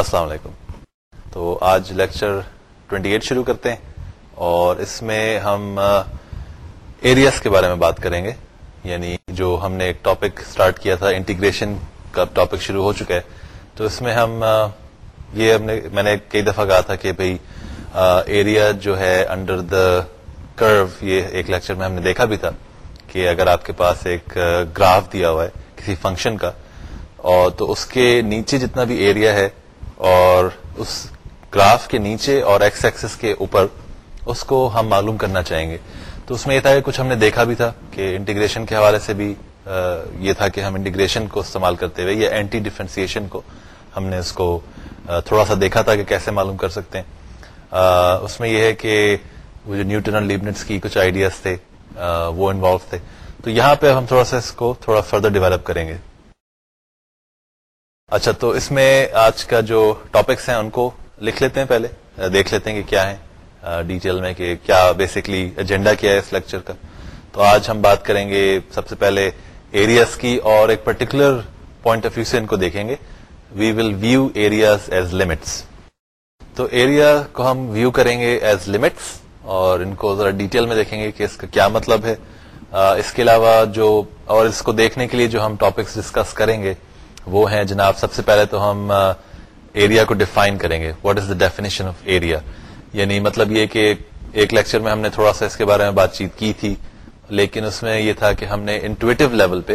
السلام علیکم۔ تو آج لیکچر 28 شروع کرتے ہیں اور اس میں ہم ایریاز کے بارے میں بات کریں گے۔ یعنی جو ہم نے ایک ٹاپک سٹارٹ کیا تھا انٹیگریشن کا ٹاپک شروع ہو چکا ہے۔ تو اس میں ہم یہ ہم نے، میں نے کئی دفعہ کہا تھا کہ بھائی ایریا جو ہے انڈر دا کرو یہ ایک لیکچر میں ہم نے دیکھا بھی تھا کہ اگر آپ کے پاس ایک گراف دیا ہوا ہے کسی فنکشن کا، اور تو اس کے نیچے جتنا بھی ایریا ہے اور اس گراف کے نیچے اور ایکس ایکسس کے اوپر اس کو ہم معلوم کرنا چاہیں گے۔ تو اس میں یہ تھا کہ کچھ ہم نے دیکھا بھی تھا کہ انٹیگریشن کے حوالے سے بھی یہ تھا کہ ہم انٹیگریشن کو استعمال کرتے ہوئے یا اینٹی ڈیفرنسیشن کو ہم نے اس کو تھوڑا سا دیکھا تھا کہ کیسے معلوم کر سکتے ہیں۔ اس میں یہ ہے کہ وہ جو نیوٹن اور لیبنٹس کی کچھ آئیڈیاز تھے وہ انوالو تھے۔ تو یہاں پہ ہم تھوڑا سا اس کو تھوڑا فردر ڈیولپ کریں گے۔ اچھا تو اس میں آج کا جو ٹاپکس ہیں، ان کو لکھ لیتے ہیں پہلے دیکھ لیتے ہیں کہ کیا ہے ڈیٹیل میں کہ کیا بیسکلی ایجنڈا کیا ہے اس لیکچر کا۔ تو آج ہم بات کریں گے سب سے پہلے ایریاز کی، اور ایک پرٹیکولر پوائنٹ آف ویو سے ان کو دیکھیں گے۔ We will view areas as limits تو ایریا کو ہم ویو کریں گے ایز لمٹس اور ان کو ذرا ڈیٹیل میں دیکھیں گے کہ اس کا کیا مطلب ہے۔ اس کے علاوہ جو، اور اس کو دیکھنے کے لیے جو ہم ٹاپکس ڈسکس کریں گے وہ ہیں جناب، سب سے پہلے تو ہم ایریا کو ڈیفائن کریں گے. What is the definition of area یعنی مطلب یہ کہ ایک لیکچر میں ہم نے تھوڑا سا اس کے بارے میں بات چیت کی تھی، لیکن اس میں یہ تھا کہ ہم نے انٹویٹو لیول پہ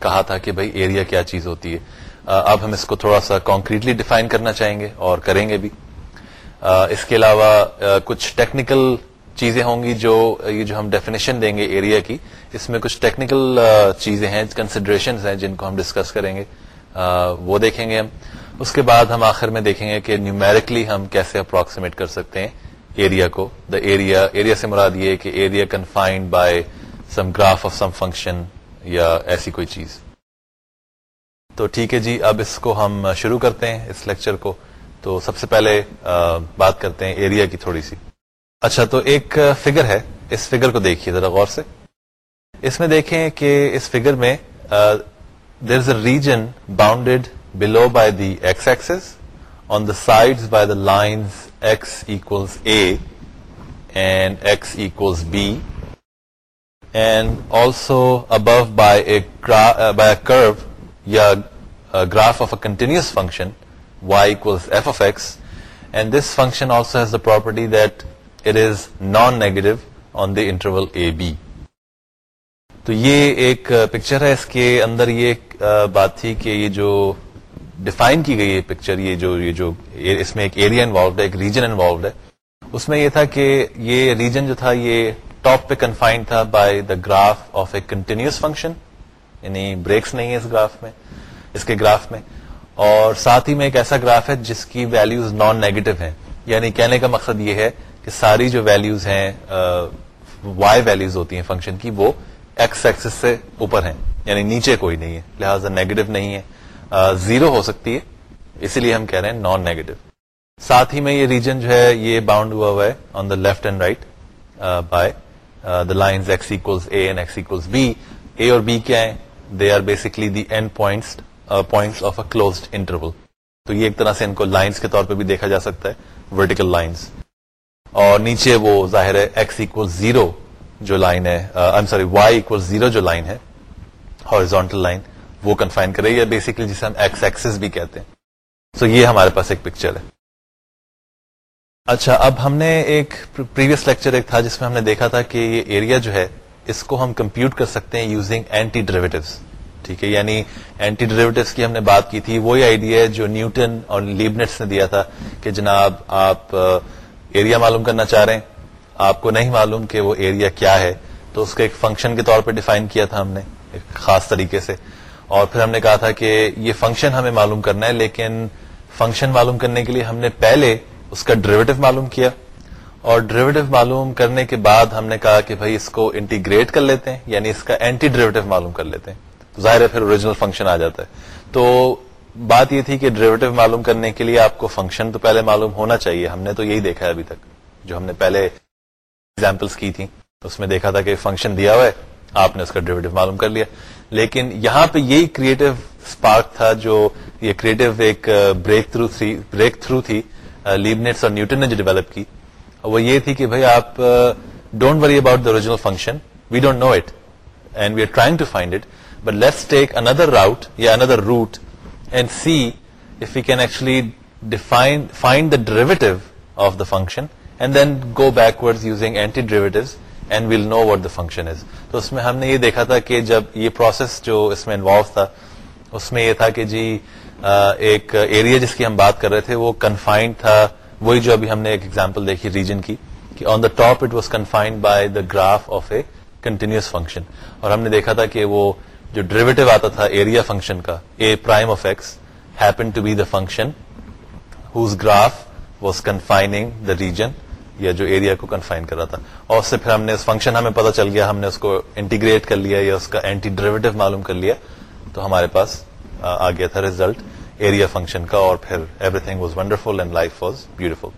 کہا تھا کہ بھائی ایریا کیا چیز ہوتی ہے۔ اب ہم اس کو تھوڑا سا کانکریٹلی ڈیفائن کرنا چاہیں گے اور کریں گے بھی۔ اس کے علاوہ کچھ ٹیکنیکل چیزیں ہوں گی جو، یہ جو ہم ڈیفینیشن دیں گے ایریا کی، اس میں کچھ ٹیکنیکل چیزیں ہیں کنسیڈریشن ہیں جن کو ہم ڈسکس کریں گے۔ وہ دیکھیں گے ہم۔ اس کے بعد ہم آخر میں دیکھیں گے کہ نیومیرکلی ہم کیسے اپروکسیمیٹ کر سکتے ہیں ایریا کو۔ دا ایریا ایریا سے مراد یہ کہ area confined by some graph of some function یا ایسی کوئی چیز۔ تو ٹھیک ہے جی اب اس کو ہم شروع کرتے ہیں اس لیکچر کو۔ تو سب سے پہلے بات کرتے ہیں ایریا کی تھوڑی سی۔ اچھا تو ایک فگر ہے۔ اس فگر کو دیکھیے ذرا غور سے۔ اس میں دیکھیں کہ اس فگر میں there is a region bounded below by the x axis on the side by the lines x equals a and x equals b and also above by by a curve یا graph of a continuous function y equals f of x and this function also has the property that it is non negative on the interval a b تو یہ ایک picture ہے، اس کے اندر یہ بات تھی کہ یہ جو ڈیفائن کی گئی ہے پکچر یہ جو یہ جو اس میں ایک ایریا انوالوڈ ہے، ایک ریجن انوالوڈ ہے۔ اس میں یہ تھا کہ یہ ریجن جو تھا، یہ ٹاپ پہ کنفائنڈ تھا by the graph of a continuous function یعنی بریکس نہیں ہے اس گراف میں، اس کے گراف میں۔ اور ساتھ ہی میں ایک ایسا گراف ہے جس کی ویلوز نان نیگیٹو ہیں۔ یعنی کہنے کا مقصد یہ ہے کہ ساری جو ویلوز ہیں وائی ویلوز ہوتی ہیں فنکشن کی، وہ ایکس ایکسس سے اوپر ہیں یعنی نیچے کوئی نہیں ہے، لہٰذا نیگیٹو نہیں ہے زیرو ہو سکتی ہے، اسی لیے ہم کہہ رہے ہیں نان نیگیٹو ساتھ ہی میں یہ ریجن جو ہے، یہ باؤنڈ ہوا ہوا ہے on the left and right by the line x a and x b a اور بی کیا ہے they are basically the end points points of a closed interval تو یہ ایک طرح سے ان کو لائنس کے طور پہ بھی دیکھا جا سکتا ہے ورٹیکل لائنس اور نیچے وہ ظاہر ہے ایکس اکول زیرو جو لائن ہے I sorry Y equal zero جو لائن ہے ہارزونٹل لائن وہ کنفائن کرے یا بیسکلی جسے ہم ایکس ایکسس بھی کہتے ہیں۔ سو یہ ہمارے پاس ایک پکچر ہے۔ اچھا اب ہم نے ایک پریویس لیکچر ایک تھا جس میں ہم نے دیکھا تھا کہ یہ ایریا جو ہے، اس کو ہم کمپیوٹ کر سکتے ہیں یوزنگ اینٹی ڈریویٹوز ٹھیک ہے یعنی اینٹی ڈریویٹوس کی ہم نے بات کی تھی، وہی آئیڈیا ہے جو نیوٹن اور لیبنٹس نے دیا تھا کہ جناب آپ ایریا معلوم کرنا چاہ رہے ہیں۔ آپ کو نہیں معلوم کہ وہ ایریا کیا ہے، تو اس کو ایک فنکشن کے طور پہ ڈیفائن کیا تھا ہم نے، ایک خاص طریقے سے۔ اور پھر ہم نے کہا تھا کہ یہ فنکشن ہمیں معلوم کرنا ہے، لیکن فنکشن معلوم کرنے کے لیے ہم نے پہلے اس کا ڈریویٹو معلوم کیا۔ اور ڈریویٹو معلوم کرنے کے بعد ہم نے کہا کہ بھائی اس کو انٹیگریٹ کر لیتے ہیں یعنی اس کا اینٹی ڈریویٹو معلوم کر لیتے ہیں۔ ظاہر ہے پھر اوریجنل فنکشن آ جاتا ہے۔ تو بات یہ تھی کہ ڈریویٹو معلوم کرنے کے لیے آپ کو فنکشن تو پہلے معلوم ہونا چاہیے۔ ہم نے تو یہی دیکھا ہے ابھی تک، جو ہم نے پہلے ایگزامپلس کی تھی اس میں دیکھا تھا کہ فنکشن دیا ہوا ہے۔ آپ نے اس کا ڈریویٹو معلوم کر لیا۔ لیکن یہاں پہ یہی کریٹو اسپارک تھا جو یہ کریٹو ایک بریک تھرو تھی بریک تھرو تھی لیبنیٹس اور نیوٹن نے جو ڈیولپ کی۔ وہ یہ تھی کہ بھائی آپ don't worry about the original function we don't know it and we are trying to find it but let's take another route یا another route and see if you can actually define find the derivative of the function and then go backward using anti derivatives and well know what the function is تو اس میں ہم نے یہ دیکھا تھا کہ جب یہ پروسیس جو اس میں انوالو تھا، اس میں یہ تھا کہ جی ایک ایریا جس کی ہم بات کر رہے تھے، وہ کنفائنڈ تھا۔ وہی جو ابھی ہم نے ایک ایگزامپل دیکھی ریجن کی، کہ on the top it was confined by the graph of a continuous function اور ہم نے دیکھا تھا کہ وہ جو ڈریویٹو آتا تھا ایریا فنکشن کا a prime of x happen to be the function whose graph was confining the region یا جو ایریا کو کنفائن کر رہا تھا۔ اور اس سے پھر ہم نے اس فنکشن ہمیں پتا چل گیا، ہم نے اس کو انٹیگریٹ کر لیا یا اس کا اینٹی ڈریویٹو معلوم کر لیا۔ تو ہمارے پاس، آ گیا تھا ریزلٹ ایریا فنکشن کا، اور پھر everything was wonderful and life was beautiful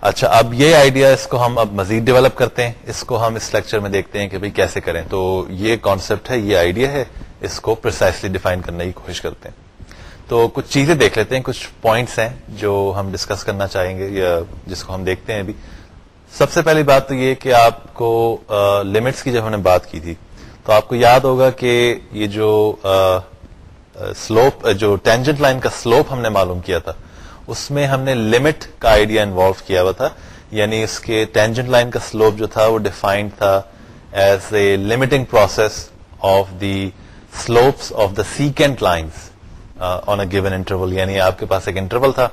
اچھا اب یہ آئیڈیا اس کو ہم اب مزید ڈیولپ کرتے ہیں۔ اس کو ہم اس لیکچر میں دیکھتے ہیں کہ بھائی کیسے کریں۔ تو یہ کانسیپٹ ہے، یہ آئیڈیا ہے۔ اس کو پرسائسلی ڈیفائن کرنے کی کوشش کرتے ہیں۔ تو کچھ چیزیں دیکھ لیتے ہیں، کچھ پوائنٹس ہیں جو ہم ڈسکس کرنا چاہیں گے یا جس کو ہم دیکھتے ہیں ابھی۔ سب سے پہلی بات تو یہ کہ آپ کو لمٹس کی جب ہم نے بات کی تھی، تو آپ کو یاد ہوگا کہ یہ جو سلوپ جو ٹینجنٹ لائن کا سلوپ ہم نے معلوم کیا تھا، اس میں ہم نے لمٹ کا آئیڈیا انوالو کیا ہوا تھا۔ یعنی اس کے ٹینجنٹ لائن کا سلوپ جو تھا، وہ ڈیفائنڈ تھا as a limiting process of the slopes of the secant lines on a given interval یعنی آپ کے پاس ایک انٹرول تھا۔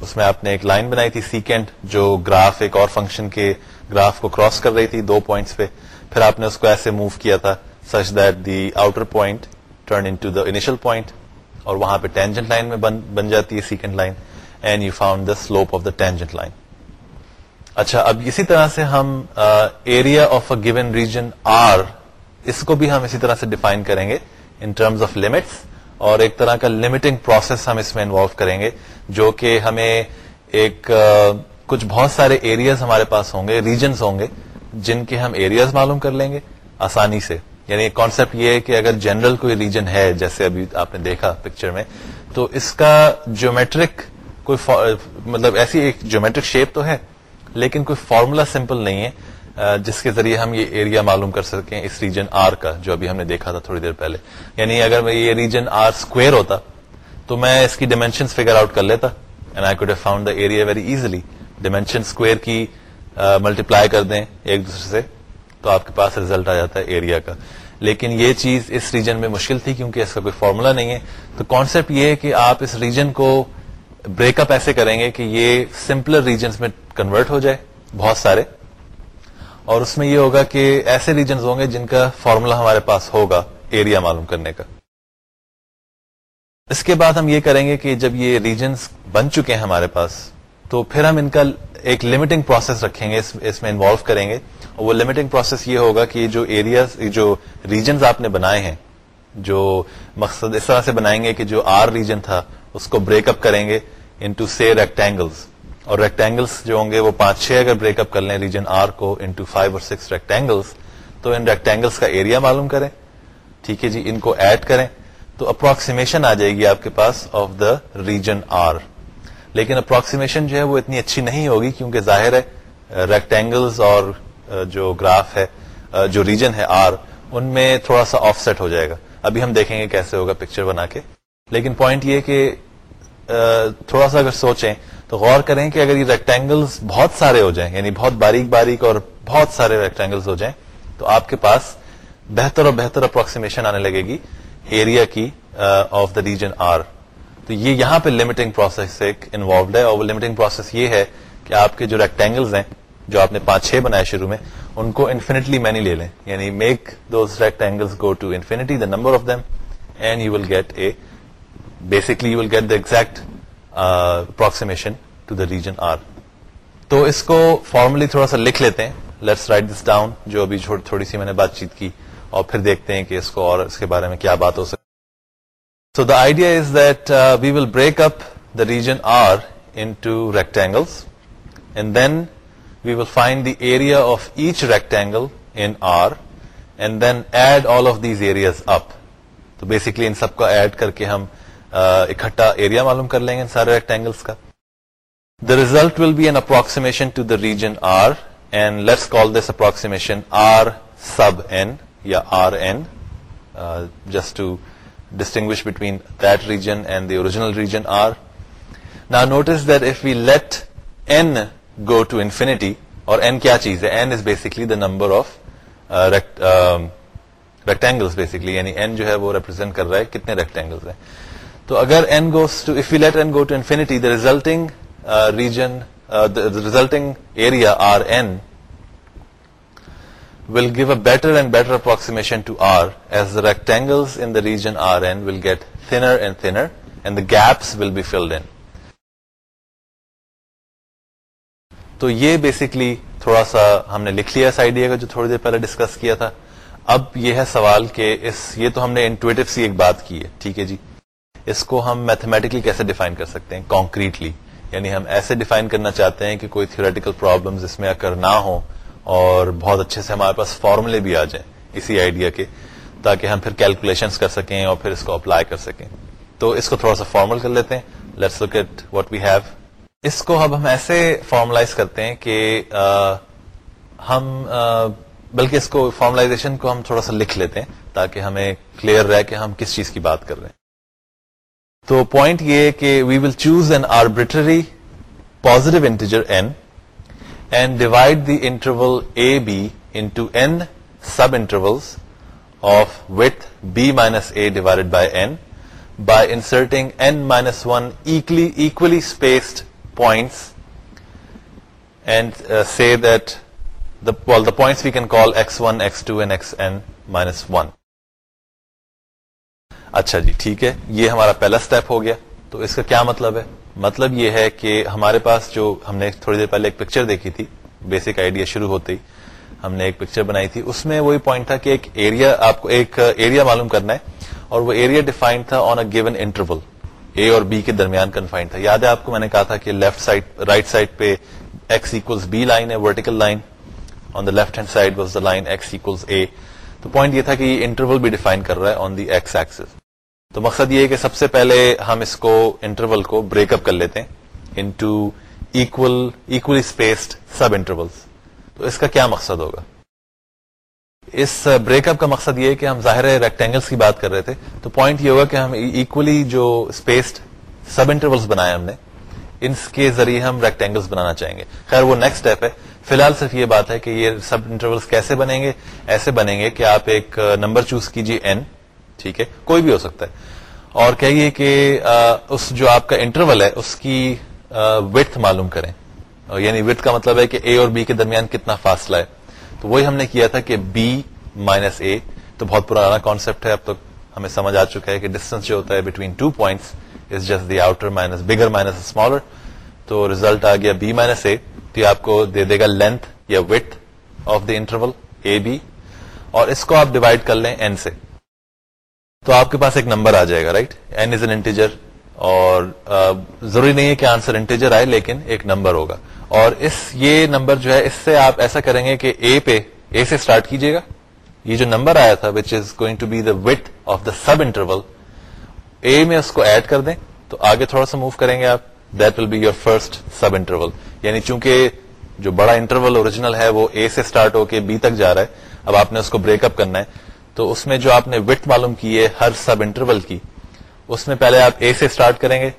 اس میں آپ نے ایک لائن بنائی تھی سیکنڈ جو گراف ایک اور فنکشن کے گراف کو کراس کر رہی تھی دو پوائنٹس پہ۔ پھر آپ نے اس کو ایسے موو کیا تھا such that the outer point turn into the initial point اور وہاں پہ ٹینجنٹ لائن میں بن جاتی ہے secant line and you found the slope of the tangent line اچھا اب اسی طرح سے ہم area of a given region R اس کو بھی ہم اسی طرح سے ڈیفائن کریں گے۔ ان ٹرمز آف لمٹس اور ایک طرح کا لمیٹنگ پروسیس ہم اس میں انوالو کریں گے، جو کہ ہمیں ایک کچھ بہت سارے ایریاز ہمارے پاس ہوں گے ریجنس ہوں گے، جن کے ہم ایریاز معلوم کر لیں گے آسانی سے۔ یعنی کانسیپٹ یہ ہے کہ اگر جنرل کوئی ریجن ہے، جیسے ابھی آپ نے دیکھا پکچر میں، تو اس کا جیومیٹرک کوئی مطلب ایسی ایک جیومیٹرک شیپ تو ہے، لیکن کوئی فارمولا سمپل نہیں ہے۔ جس کے ذریعے ہم یہ ایریا معلوم کر سکیں اس ریجن آر کا، جو ابھی ہم نے دیکھا تھا تھوڑی دیر پہلے۔ یعنی اگر یہ ریجن آر اسکوئر ہوتا، تو میں اس کی ڈائمینشن فگر آؤٹ کر لیتا and I could found the area very easily dimension square کی ملٹیپلائی کر دیں ایک دوسرے سے، تو آپ کے پاس ریزلٹ آ جاتا ہے ایریا کا۔ لیکن یہ چیز اس ریجن میں مشکل تھی، کیونکہ اس کا کوئی فارمولا نہیں ہے۔ تو کانسیپٹ یہ ہے کہ آپ اس ریجن کو بریک اپ ایسے کریں گے کہ یہ سمپلر ریجنس میں کنورٹ ہو جائے، بہت سارے۔ اور اس میں یہ ہوگا کہ ایسے ریجنز ہوں گے جن کا فارمولا ہمارے پاس ہوگا ایریا معلوم کرنے کا۔ اس کے بعد ہم یہ کریں گے کہ جب یہ ریجنز بن چکے ہیں ہمارے پاس، تو پھر ہم ان کا ایک لمیٹنگ پروسیس رکھیں گے، اس میں انوالو کریں گے۔ اور وہ لمیٹنگ پروسیس یہ ہوگا کہ جو ایریاز جو ریجنز آپ نے بنائے ہیں، جو مقصد اس طرح سے بنائیں گے کہ جو آر ریجن تھا، اس کو بریک اپ کریں گے انٹو سی ریکٹینگلس اور ریکٹینگلس جو ہوں گے وہ پانچ چھ اگر بریک اپ کر لیں ریجن آر کو انٹو فائیو اور سکس ریکٹینگلس تو ان ریکٹینگلس کا ایریا معلوم کریں۔ ٹھیک ہے جی ان کو ایڈ کریں۔ تو اپروکسیمیشن آ جائے گی آپ کے پاس آف دا ریجن آر لیکن اپروکسیمیشن جو ہے وہ اتنی اچھی نہیں ہوگی کیونکہ ظاہر ہے ریکٹینگلس اور جو گراف ہے جو ریجن ہے آر ان میں تھوڑا سا آف سیٹ ہو جائے گا۔ ابھی ہم دیکھیں گے کیسے ہوگا پکچر بنا کے۔ لیکن پوائنٹ یہ کہ تھوڑا سا اگر سوچیں تو غور کریں کہ اگر یہ ریکٹینگلس بہت سارے ہو جائیں یعنی بہت باریک باریک اور بہت سارے ریکٹینگلس ہو جائیں، تو آپ کے پاس بہتر اور بہتر اپروکسیمیشن آنے لگے گی ایریا کی آف دا ریجن آر تو یہ یہاں پہ لمیٹنگ پروسیس ایک انوالوڈ ہے اور وہ لمیٹنگ پروسیس یہ ہے کہ آپ کے جو ریکٹینگلس ہیں، جو آپ نے پانچ چھ بنائے شروع میں، ان کو انفینٹلی مینی لے لیں۔ یعنی make those rectangles go to infinity the number of them and you will get a basically you will get the exact approximation to the region R تو اس کو فارملی تھوڑا سا لکھ لیتے ہیں. لیٹس رائٹ دس ڈاؤن جو ابھی تھوڑی سی میں نے بات چیت کی اور پھر دیکھتے ہیں کہ اس کو اور اس کے بارے میں کیا بات ہو سکتی so the idea is that we will break up the region R into rectangles and then we will find the area of each rectangle in R and then add all of these areas up تو basically ان سب کو add کر کے ہم اکٹھا area معلوم کر لیں گے سارے ریکٹینگلس کا۔ The result will be an approximation to the region R and let's call this approximation R sub n یا R n just to distinguish between that region and the original region R نا notice that if we let n go to infinity اور n کیا چیز ہے؟ N is basically the number of rectangles basically یعنی N جو ہے وہ represent کر رہا ہے، کتنے ریکٹینگلس ہیں؟ تو اگر n goes to if you let n go to infinity the resulting region resulting area R n will give a better and better approximation to R as the rectangles in the region R n will get thinner and thinner and the gaps will be filled تو یہ basically تھوڑا سا ہم نے لکھ لیا اس idea کا جو تھوڑی دیر پہلے ڈسکس کیا تھا. اب یہ ہے سوال کہ اس، یہ تو ہم نے انٹویٹو سی ایک بات کی ہے. ٹھیک ہے جی؟ اس کو ہم میتھمیٹکلی کیسے ڈیفائن کر سکتے ہیں؟ کانکریٹلی یعنی ہم ایسے ڈیفائن کرنا چاہتے ہیں کہ کوئی تھیوریٹیکل پرابلم اس میں اگر نہ ہو اور بہت اچھے سے ہمارے پاس فارمولے بھی آ جائیں اسی آئیڈیا کے، تاکہ ہم پھر کیلکولیشن کر سکیں اور پھر اس کو اپلائی کر سکیں۔ تو اس کو تھوڑا سا فارمل کر لیتے ہیں۔ Let's look at what we have اس کو اب ہم ایسے فارملائز کرتے ہیں کہ ہم بلکہ اس کو فارملائزیشن کو ہم تھوڑا سا لکھ لیتے ہیں تاکہ ہمیں کلیئر رہے کہ ہم کس چیز کی بات کر رہے ہیں۔ تو پوائنٹ یہ کہ we will choose an arbitrary positive integer n and divide the interval a b into n sub intervals of width b minus a divide by n by inserting n minus one equally spaced points and uh, say that the, well, the points we can call x1, x2 and xn minus 1. اچھا جی ٹھیک ہے۔ یہ ہمارا پہلا step ہو گیا۔ تو اس کا کیا مطلب ہے؟ مطلب یہ ہے کہ ہمارے پاس جو ہم نے تھوڑی دیر پہلے ایک پکچر دیکھی تھی بیسک آئیڈیا شروع ہوتے ہی ہم نے ایک پکچر بنائی تھی۔ اس میں وہی پوائنٹ تھا کہ ایک ایریا آپ کو ایک ایریا معلوم کرنا ہے، اور وہ ایریا ڈیفائنڈ تھا آن اے گیون انٹرول اے اور بی کے درمیان کنفائنڈ تھا۔ یاد ہے آپ کو میں نے کہا تھا کہ لیفٹ سائڈ رائٹ سائڈ پہ ایکس ایکلس بی لائن ہے vertical line on the left hand side was the line x equals a تو پوائنٹ یہ تھا کہ یہ انٹرول بھی ڈیفائن کر رہا ہے آن دی ایکس ایکسس تو مقصد یہ ہے کہ سب سے پہلے ہم اس کو انٹرول کو بریک اپ کر لیتے ہیں into equally spaced sub intervals تو اس کا کیا مقصد ہوگا؟ اس بریک اپ کا مقصد یہ کہ ہم ظاہر ریکٹینگلس کی بات کر رہے تھے، تو پوائنٹ یہ ہوگا کہ ہم اکولی جو اسپیسڈ سب انٹرولس بنائے ہم نے ان کے ذریعے ہم ریکٹینگلس بنانا چاہیں گے۔ خیر، وہ نیکسٹ اسٹیپ ہے۔ فی الحال صرف یہ بات ہے کہ یہ سب انٹرولس کیسے بنیں گے؟ ایسے بنیں گے کہ آپ ایک نمبر چوز کیجیے این ٹھیک ہے؟ کوئی بھی ہو سکتا ہے۔ اور کہیے کہ اس جو آپ کا انٹرول ہے، اس کی وتھ معلوم کریں۔ یعنی وتھ کا مطلب ہے کہ اے اور بی کے درمیان کتنا فاصلہ ہے۔ تو وہی ہم نے کیا تھا کہ بی مائنس اے تو بہت پرانا کانسیپٹ ہے، اب تک ہمیں سمجھ آ چکا ہے کہ ڈسٹینس جو ہوتا ہے between two points is just the outer minus bigger minus smaller تو ریزلٹ آ گیا بی مائنس اے تو یہ آپ کو دے دے گا لینتھ یا width of the interval a b اور اس کو آپ ڈیوائڈ کر لیں این سے۔ تو آپ کے پاس ایک نمبر آ جائے گا right n is an integer اور ضروری نہیں ہے کہ آنسر انٹیجر آئے، لیکن ایک نمبر ہوگا۔ اور اس، یہ نمبر جو ہے، اس سے آپ ایسا کریں گے کہ اے پہ اے سے اسٹارٹ کیجیے گا۔ یہ جو نمبر آیا تھا which is going to be the width of the sub interval a میں اس کو ایڈ کر دیں۔ تو آگے تھوڑا سا موو کریں گے آپ۔ That will be your first sub interval یعنی چونکہ جو بڑا انٹرول اوریجنل ہے، وہ اے سے اسٹارٹ ہو کے بی تک جا رہا ہے۔ اب آپ نے اس کو بریک اپ کرنا ہے۔ تو اس میں جو آپ نے وتھ معلوم کی ہے، ہر سب انٹرول کی، اس میں پہلے آپ اے سے اسٹارٹ کریں گے،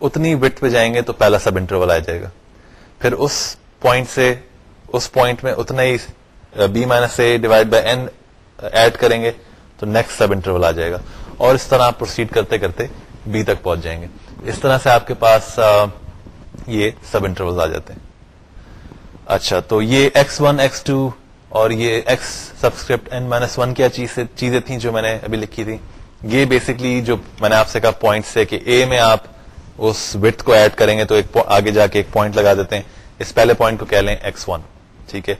اتنی وتھ پہ جائیں گے تو پہلا سب انٹرول آ جائے گا۔ پھر اس پوائنٹ سے، اس پوائنٹ میں اتنا ہی بی مائنس سے ڈیوائڈ بائی این ایڈ کریں گے تو نیکسٹ سب انٹرول آ جائے گا۔ اور اس طرح آپ پروسیڈ کرتے کرتے بی تک پہنچ جائیں گے۔ اس طرح سے آپ کے پاس یہ سب انٹرول آ جاتے ہیں۔ اچھا تو یہ ایکس ون ایکس ٹو اور یہ x subscript n minus one کیا چیزیں تھیں جو میں نے ابھی لکھی تھی یہ بیسکلی جو میں نے آپ سے کہا پوائنٹ سے کہ اے میں آپ اس وتھ کو ایڈ کریں گے تو ایک آگے جا کے ایک پوائنٹ لگا دیتے ہیں۔ اس پہلے پوائنٹ کو کہہ لیں ایکس ون ٹھیک ہے۔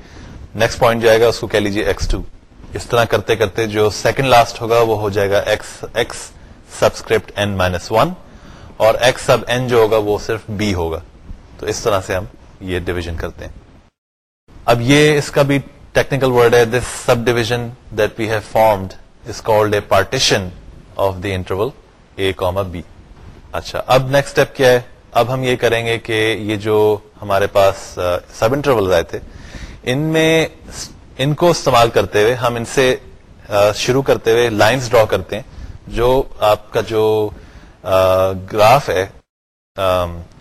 نیکسٹ پوائنٹ جو آئے گا اس کو کہہ لیجیے ایکس ٹو اس طرح کرتے کرتے جو سیکنڈ لاسٹ ہوگا وہ ہو جائے گا x x subscript n minus one اور ایکس سب این جو ہوگا وہ صرف بی ہوگا۔ تو اس طرح سے ہم یہ ڈویژن کرتے ہیں۔ اب یہ اس کا بھی ٹیکنیکل ورڈ ہے this sub division that we have formed is called a partition of the interval a comma b اچھا اب نیکسٹ اسٹیپ کیا ہے اب ہم یہ کریں گے کہ یہ جو ہمارے پاس سب انٹرول آئے تھے ان میں ان کو استعمال کرتے ہوئے ہم ان سے شروع کرتے ہوئے لائنز ڈرا کرتے ہیں جو آپ کا جو گراف ہے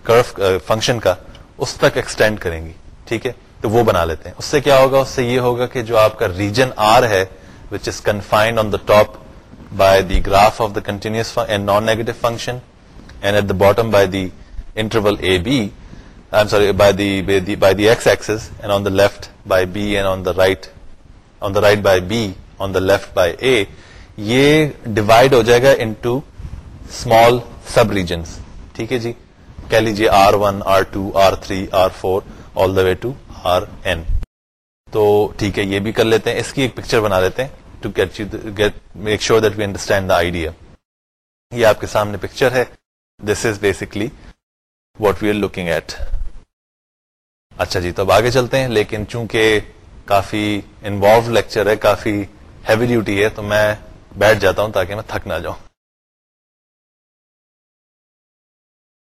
کرف فنکشن کا اس تک ایکسٹینڈ کریں گی ٹھیک ہے تو وہ بنا لیتے ہیں۔ اس سے کیا ہوگا؟ اس سے یہ ہوگا کہ جو آپ کا ریجن آر ہے which is confined on the top by the graph of the continuous and non negative function and at the bottom by the interval A B sorry by by the X axis and on the left by B and on the right on the right by B on the left by A یہ divide ہو جائے گا into small subregions ٹھیک ہے جی؟ کہہ لیجیے R one R two R three R four all the way to R n تو ٹھیک ہے، یہ بھی کر لیتے ہیں۔ اس کی ایک پکچر بنا لیتے ہیں to get get make sure that we understand the idea یہ آپ کے سامنے پکچر ہے۔ This is basically what we are looking at اچھا جی تو اب آگے چلتے ہیں۔ لیکن چونکہ کافی انوالو لیکچر ہے، کافی ہیوی ڈیوٹی ہے، تو میں بیٹھ جاتا ہوں تاکہ میں تھک نہ جاؤں۔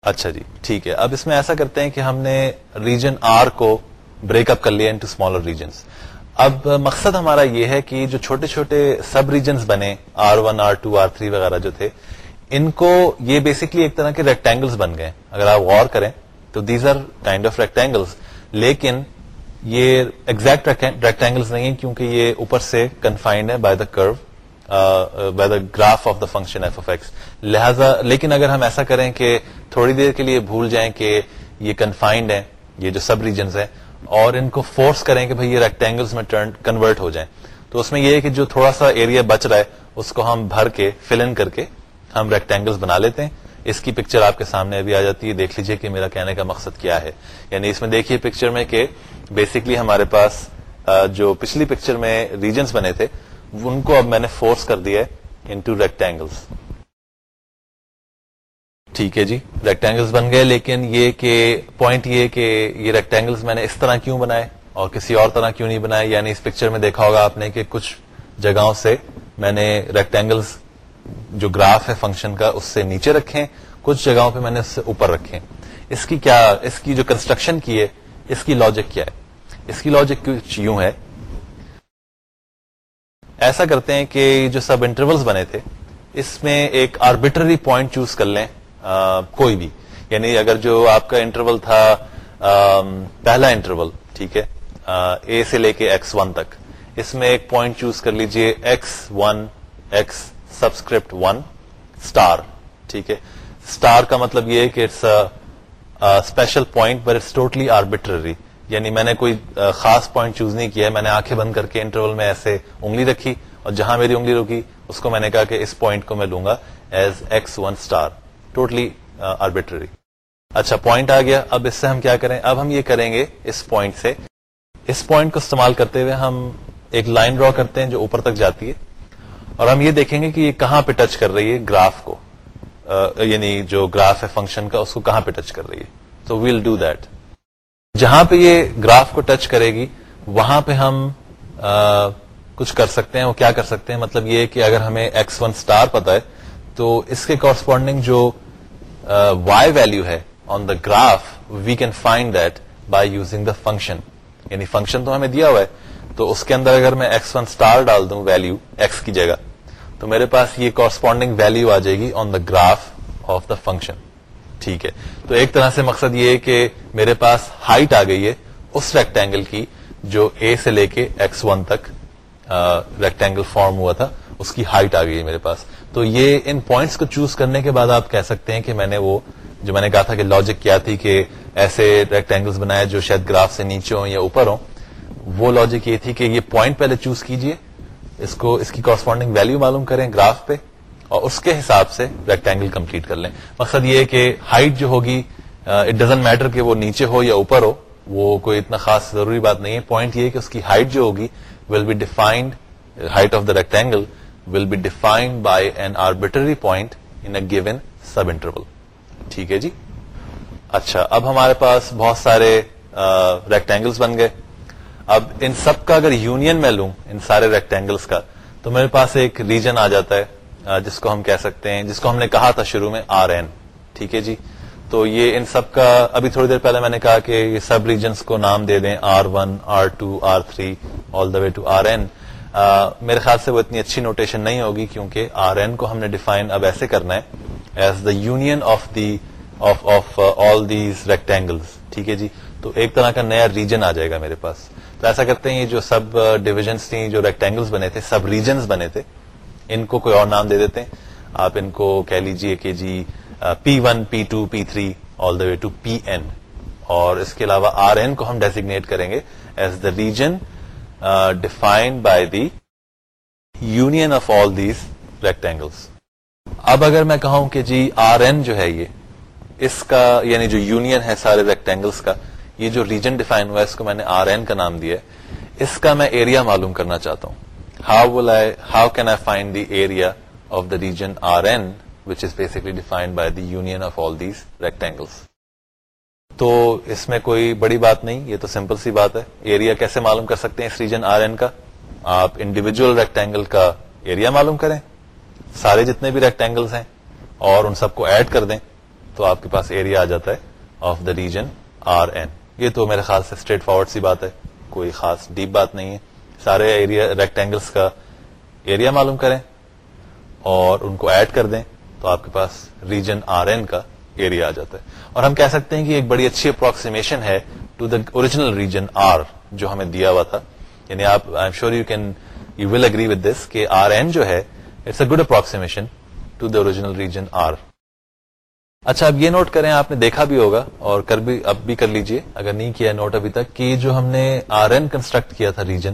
اچھا جی ٹھیک ہے۔ اب اس میں ایسا کرتے ہیں کہ ہم نے ریجن آر کو بریک اپ کر لیا انٹو اسمالر ریجنس اب مقصد ہمارا یہ ہے کہ جو چھوٹے چھوٹے سب ریجنس بنے R one R two R three وغیرہ جو تھے، ان کو یہ بیسکلی ایک طرح کے ریکٹینگلس بن گئے. اگر آپ غور کریں، تو these are kind of rectangles لیکن، یہ ایگزیکٹ ریکٹینگلس نہیں ہے کیونکہ یہ اوپر سے کنفائنڈ ہے by the curve by the graph of the function f x لہذا، لیکن اگر ہم ایسا کریں کہ تھوڑی دیر کے لیے بھول جائیں کہ یہ کنفائنڈ ہے یہ جو سب ریجنس ہے اور ان کو فورس کریں کہ بھائی یہ ریکٹینگلس میں ٹرن کنورٹ ہو جائیں۔ تو اس میں یہ ہے کہ جو تھوڑا سا ایریا بچ رہا ہے، اس کو ہم بھر کے فل ان کر کے ہم ریکٹینگلس بنا لیتے ہیں۔ اس کی پکچر آپ کے سامنے ابھی آ جاتی ہے، دیکھ لیجیے کہ میرا کہنے کا مقصد کیا ہے۔ یعنی اس میں دیکھیے پکچر میں کہ بیسکلی ہمارے پاس جو پچھلی پکچر میں ریجنس بنے تھے، ان کو اب میں نے فورس کر دیا انٹو ریکٹینگلس ٹھیک ہے جی ریکٹینگلس بن گئے، لیکن یہ کہ پوائنٹ یہ کہ یہ ریکٹینگلس میں نے اس طرح کیوں بنائے اور کسی اور طرح کیوں نہیں بنائے؟ یعنی اس پکچر میں دیکھا ہوگا آپ نے کہ کچھ جگہوں سے میں نے ریکٹینگلس جو گراف ہے فنکشن کا اس سے نیچے رکھے، کچھ جگہوں پہ میں نے اس سے اوپر رکھے۔ اس کی کیا، اس کی جو کنسٹرکشن کی ہے، اس کی لاجک کیا ہے؟ اس کی لاجک یوں ہے۔ ایسا کرتے ہیں کہ جو سب انٹرولس بنے تھے، اس میں ایک آربیٹری پوائنٹ چوز کر لیں۔ کوئی بھی۔ یعنی اگر جو آپ کا انٹرول تھا آ, پہلا انٹرول ٹھیک ہے اے سے لے کے ایکس ون تک۔ اس میں ایک پوائنٹ چوز کر لیجیے x one x subscript one star ٹھیک ہے۔ اسٹار کا مطلب یہ ہے کہ it's special point but it's totally arbitrary یعنی میں نے کوئی خاص پوائنٹ چوز نہیں کیا ہے۔ میں نے آنکھیں بند کر کے انٹرول میں ایسے انگلی رکھی اور جہاں میری انگلی رکی اس کو میں نے کہا کہ اس پوائنٹ کو میں لوں گا as x one star totally arbitrary uh, اچھا پوائنٹ آ گیا۔ اب اس سے ہم کیا کریں؟ اب ہم یہ کریں گے اس پوائنٹ سے۔ اس پوائنٹ کو استعمال کرتے ہوئے ہم ایک لائن ڈرا کرتے ہیں جو اوپر تک جاتی ہے۔ اور ہم یہ دیکھیں گے کہ یہ کہاں پہ ٹچ کر رہی ہے گراف کو۔ uh, یعنی جو گراف ہے فنکشن کا، اس کو کہاں پہ ٹچ کر رہی ہے۔ تو ویل ڈو دیٹ جہاں پہ یہ گراف کو ٹچ کرے گی، وہاں پہ ہم uh, کچھ کر سکتے ہیں۔ وہ کیا کر سکتے ہیں؟ مطلب یہ کہ اگر ہمیں ایکس ون اسٹار پتا ہے، تو اس کے کورسپونڈنگ جو وائی ویلو ہے on the graph we can find that by using the function یعنی فنکشن تو ہمیں دیا ہوا ہے تو اس کے اندر اگر میں ایکس ون اسٹار ڈال دوں ویلو ایکس کی جگہ تو میرے پاس یہ کورسپونڈنگ ویلو آ جائے گی on the graph of the function ٹھیک ہے تو ایک طرح سے مقصد یہ ہے کہ میرے پاس ہائٹ آ گئی ہے اس ریکٹینگل کی جو اے سے لے کے ایکس ون تک ریکٹینگل فارم ہوا تھا اس کی ہائٹ آ گئی ہے میرے پاس۔ تو یہ ان پوائنٹس کو چوز کرنے کے بعد آپ کہہ سکتے ہیں کہ میں نے وہ جو میں نے کہا تھا کہ لاجک کیا تھی کہ ایسے ریکٹینگلس بنائے جو شاید گراف سے نیچے ہوں یا اوپر ہوں، وہ لاجک یہ تھی کہ یہ پوائنٹ پہلے چوز کیجیے، اس کو، اس کی کورسپونڈنگ ویلو معلوم کریں گراف پہ اور اس کے حساب سے ریکٹینگل کمپلیٹ کر لیں۔ مقصد یہ ہے کہ ہائٹ جو ہوگی اٹ ڈزنٹ میٹر کہ وہ نیچے ہو یا اوپر ہو، وہ کوئی اتنا خاص ضروری بات نہیں ہے۔ پوائنٹ یہ کہ اس کی ہائٹ جو ہوگی will be defined height of the rectangle will be defined by an arbitrary point in given sub interval ٹھیک ہے جی؟ اچھا اب ہمارے پاس بہت سارے ریکٹینگلس بن گئے۔ اب ان سب کا اگر یونین میں لوں، ان سارے ریکٹینگلس کا، تو میرے پاس ایک ریجن آ جاتا ہے جس کو ہم کہہ سکتے ہیں، جس کو ہم نے کہا تھا شروع میں آر این ٹھیک ہے جی؟ تو یہ ان سب کا، ابھی تھوڑی دیر پہلے میں نے کہا کہ یہ سب ریجنس کو نام دے دیں R one R two R three all the way to R n میرے خیال سے وہ اتنی اچھی نوٹیشن نہیں ہوگی کیونکہ آر این کو ہم نے ڈیفائن اب ایسے کرنا ہے as the union of the of of all these rectangles ٹھیک ہے جی؟ تو ایک طرح کا نیا ریجن آ جائے گا میرے پاس۔ تو ایسا کرتے ہیں یہ جو سب ڈویژنس تھیں، جو ریکٹینگلس بنے تھے سب ریجنس بنے تھے، ان کو کوئی اور نام دے دیتے ہیں۔ آپ ان کو کہہ لیجیے کہ جی P one P two P three all the way to P n اور اس کے علاوہ آر این کو ہم ڈیزیگنیٹ کریں گے as the region defined by the union of all these rectangles اب اگر میں کہوں کہ جی آر این جو ہے یہ، اس کا یعنی جو یونین ہے سارے ریکٹینگلس کا، یہ جو ریجن ڈیفائن ہوا ہے، اس کو میں نے آر این کا نام دیا ہے۔ اس کا میں ایریا معلوم کرنا چاہتا ہوں۔ How will I how can I find the area of the region R n which is basically defined by the union of all these rectangles تو اس میں کوئی بڑی بات نہیں، یہ تو سمپل سی بات ہے۔ ایریا کیسے معلوم کر سکتے ہیں اس ریجن آر این کا؟ آپ انڈیویجل ریکٹینگل کا ایریا معلوم کریں۔ سارے جتنے بھی ریکٹینگلس ہیں اور ان سب کو ایڈ کر دیں تو آپ کے پاس ایریا آ جاتا ہے of the region R n یہ تو میرے خیال سے اسٹریٹ فارورڈ سی بات ہے۔ کوئی خاص ڈیپ بات نہیں ہے۔ سارے ایریا ریکٹینگلس کا ایریا معلوم کریں اور ان کو ایڈ کر دیں تو آپ کے پاس ریجن آر این کا ایریا آ جاتا ہے۔ اور ہم کہہ سکتے ہیں کہ ایک بڑی اچھی اپروکسیمیشن ہے to the original region R جو ہمیں دیا ہوا تھا۔ یعنی آپ I am sure you can you will agree with this کہ آر این جو ہے it's a good approximation to the original region R اچھا اب یہ نوٹ کریں، آپ نے دیکھا بھی ہوگا اور کر بھی اب بھی کر لیجیے۔ اگر نہیں کیا نوٹ ابھی تک کہ جو ہم نے آر این کنسٹرکٹ کیا تھا ریجن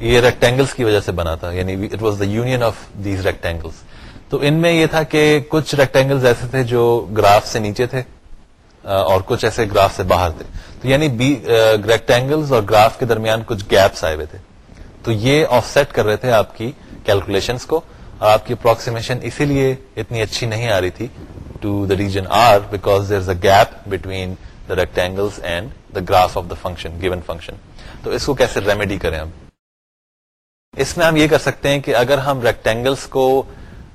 یہ ریکٹینگلس کی وجہ سے بنا تھا۔ یعنی it was the union of these rectangles تو ان میں یہ تھا کہ کچھ ریکٹینگلز ایسے تھے جو گراف سے نیچے تھے اور کچھ ایسے گراف سے باہر تھے۔ تو یعنی ریکٹینگلز اور گراف کے درمیان کچھ گیپس آئے ہوئے تھے۔ تو یہ آف سیٹ کر رہے تھے آپ کی کیلکولیشن کو۔ آپ کی اپروکسیمیشن اسی لیے اتنی اچھی نہیں آ رہی تھی to the region R because there is a gap between the rectangles and the graph of the function given function تو اس کو کیسے ریمیڈی کریں ہم؟ اس میں ہم یہ کر سکتے ہیں کہ اگر ہم ریکٹینگلس کو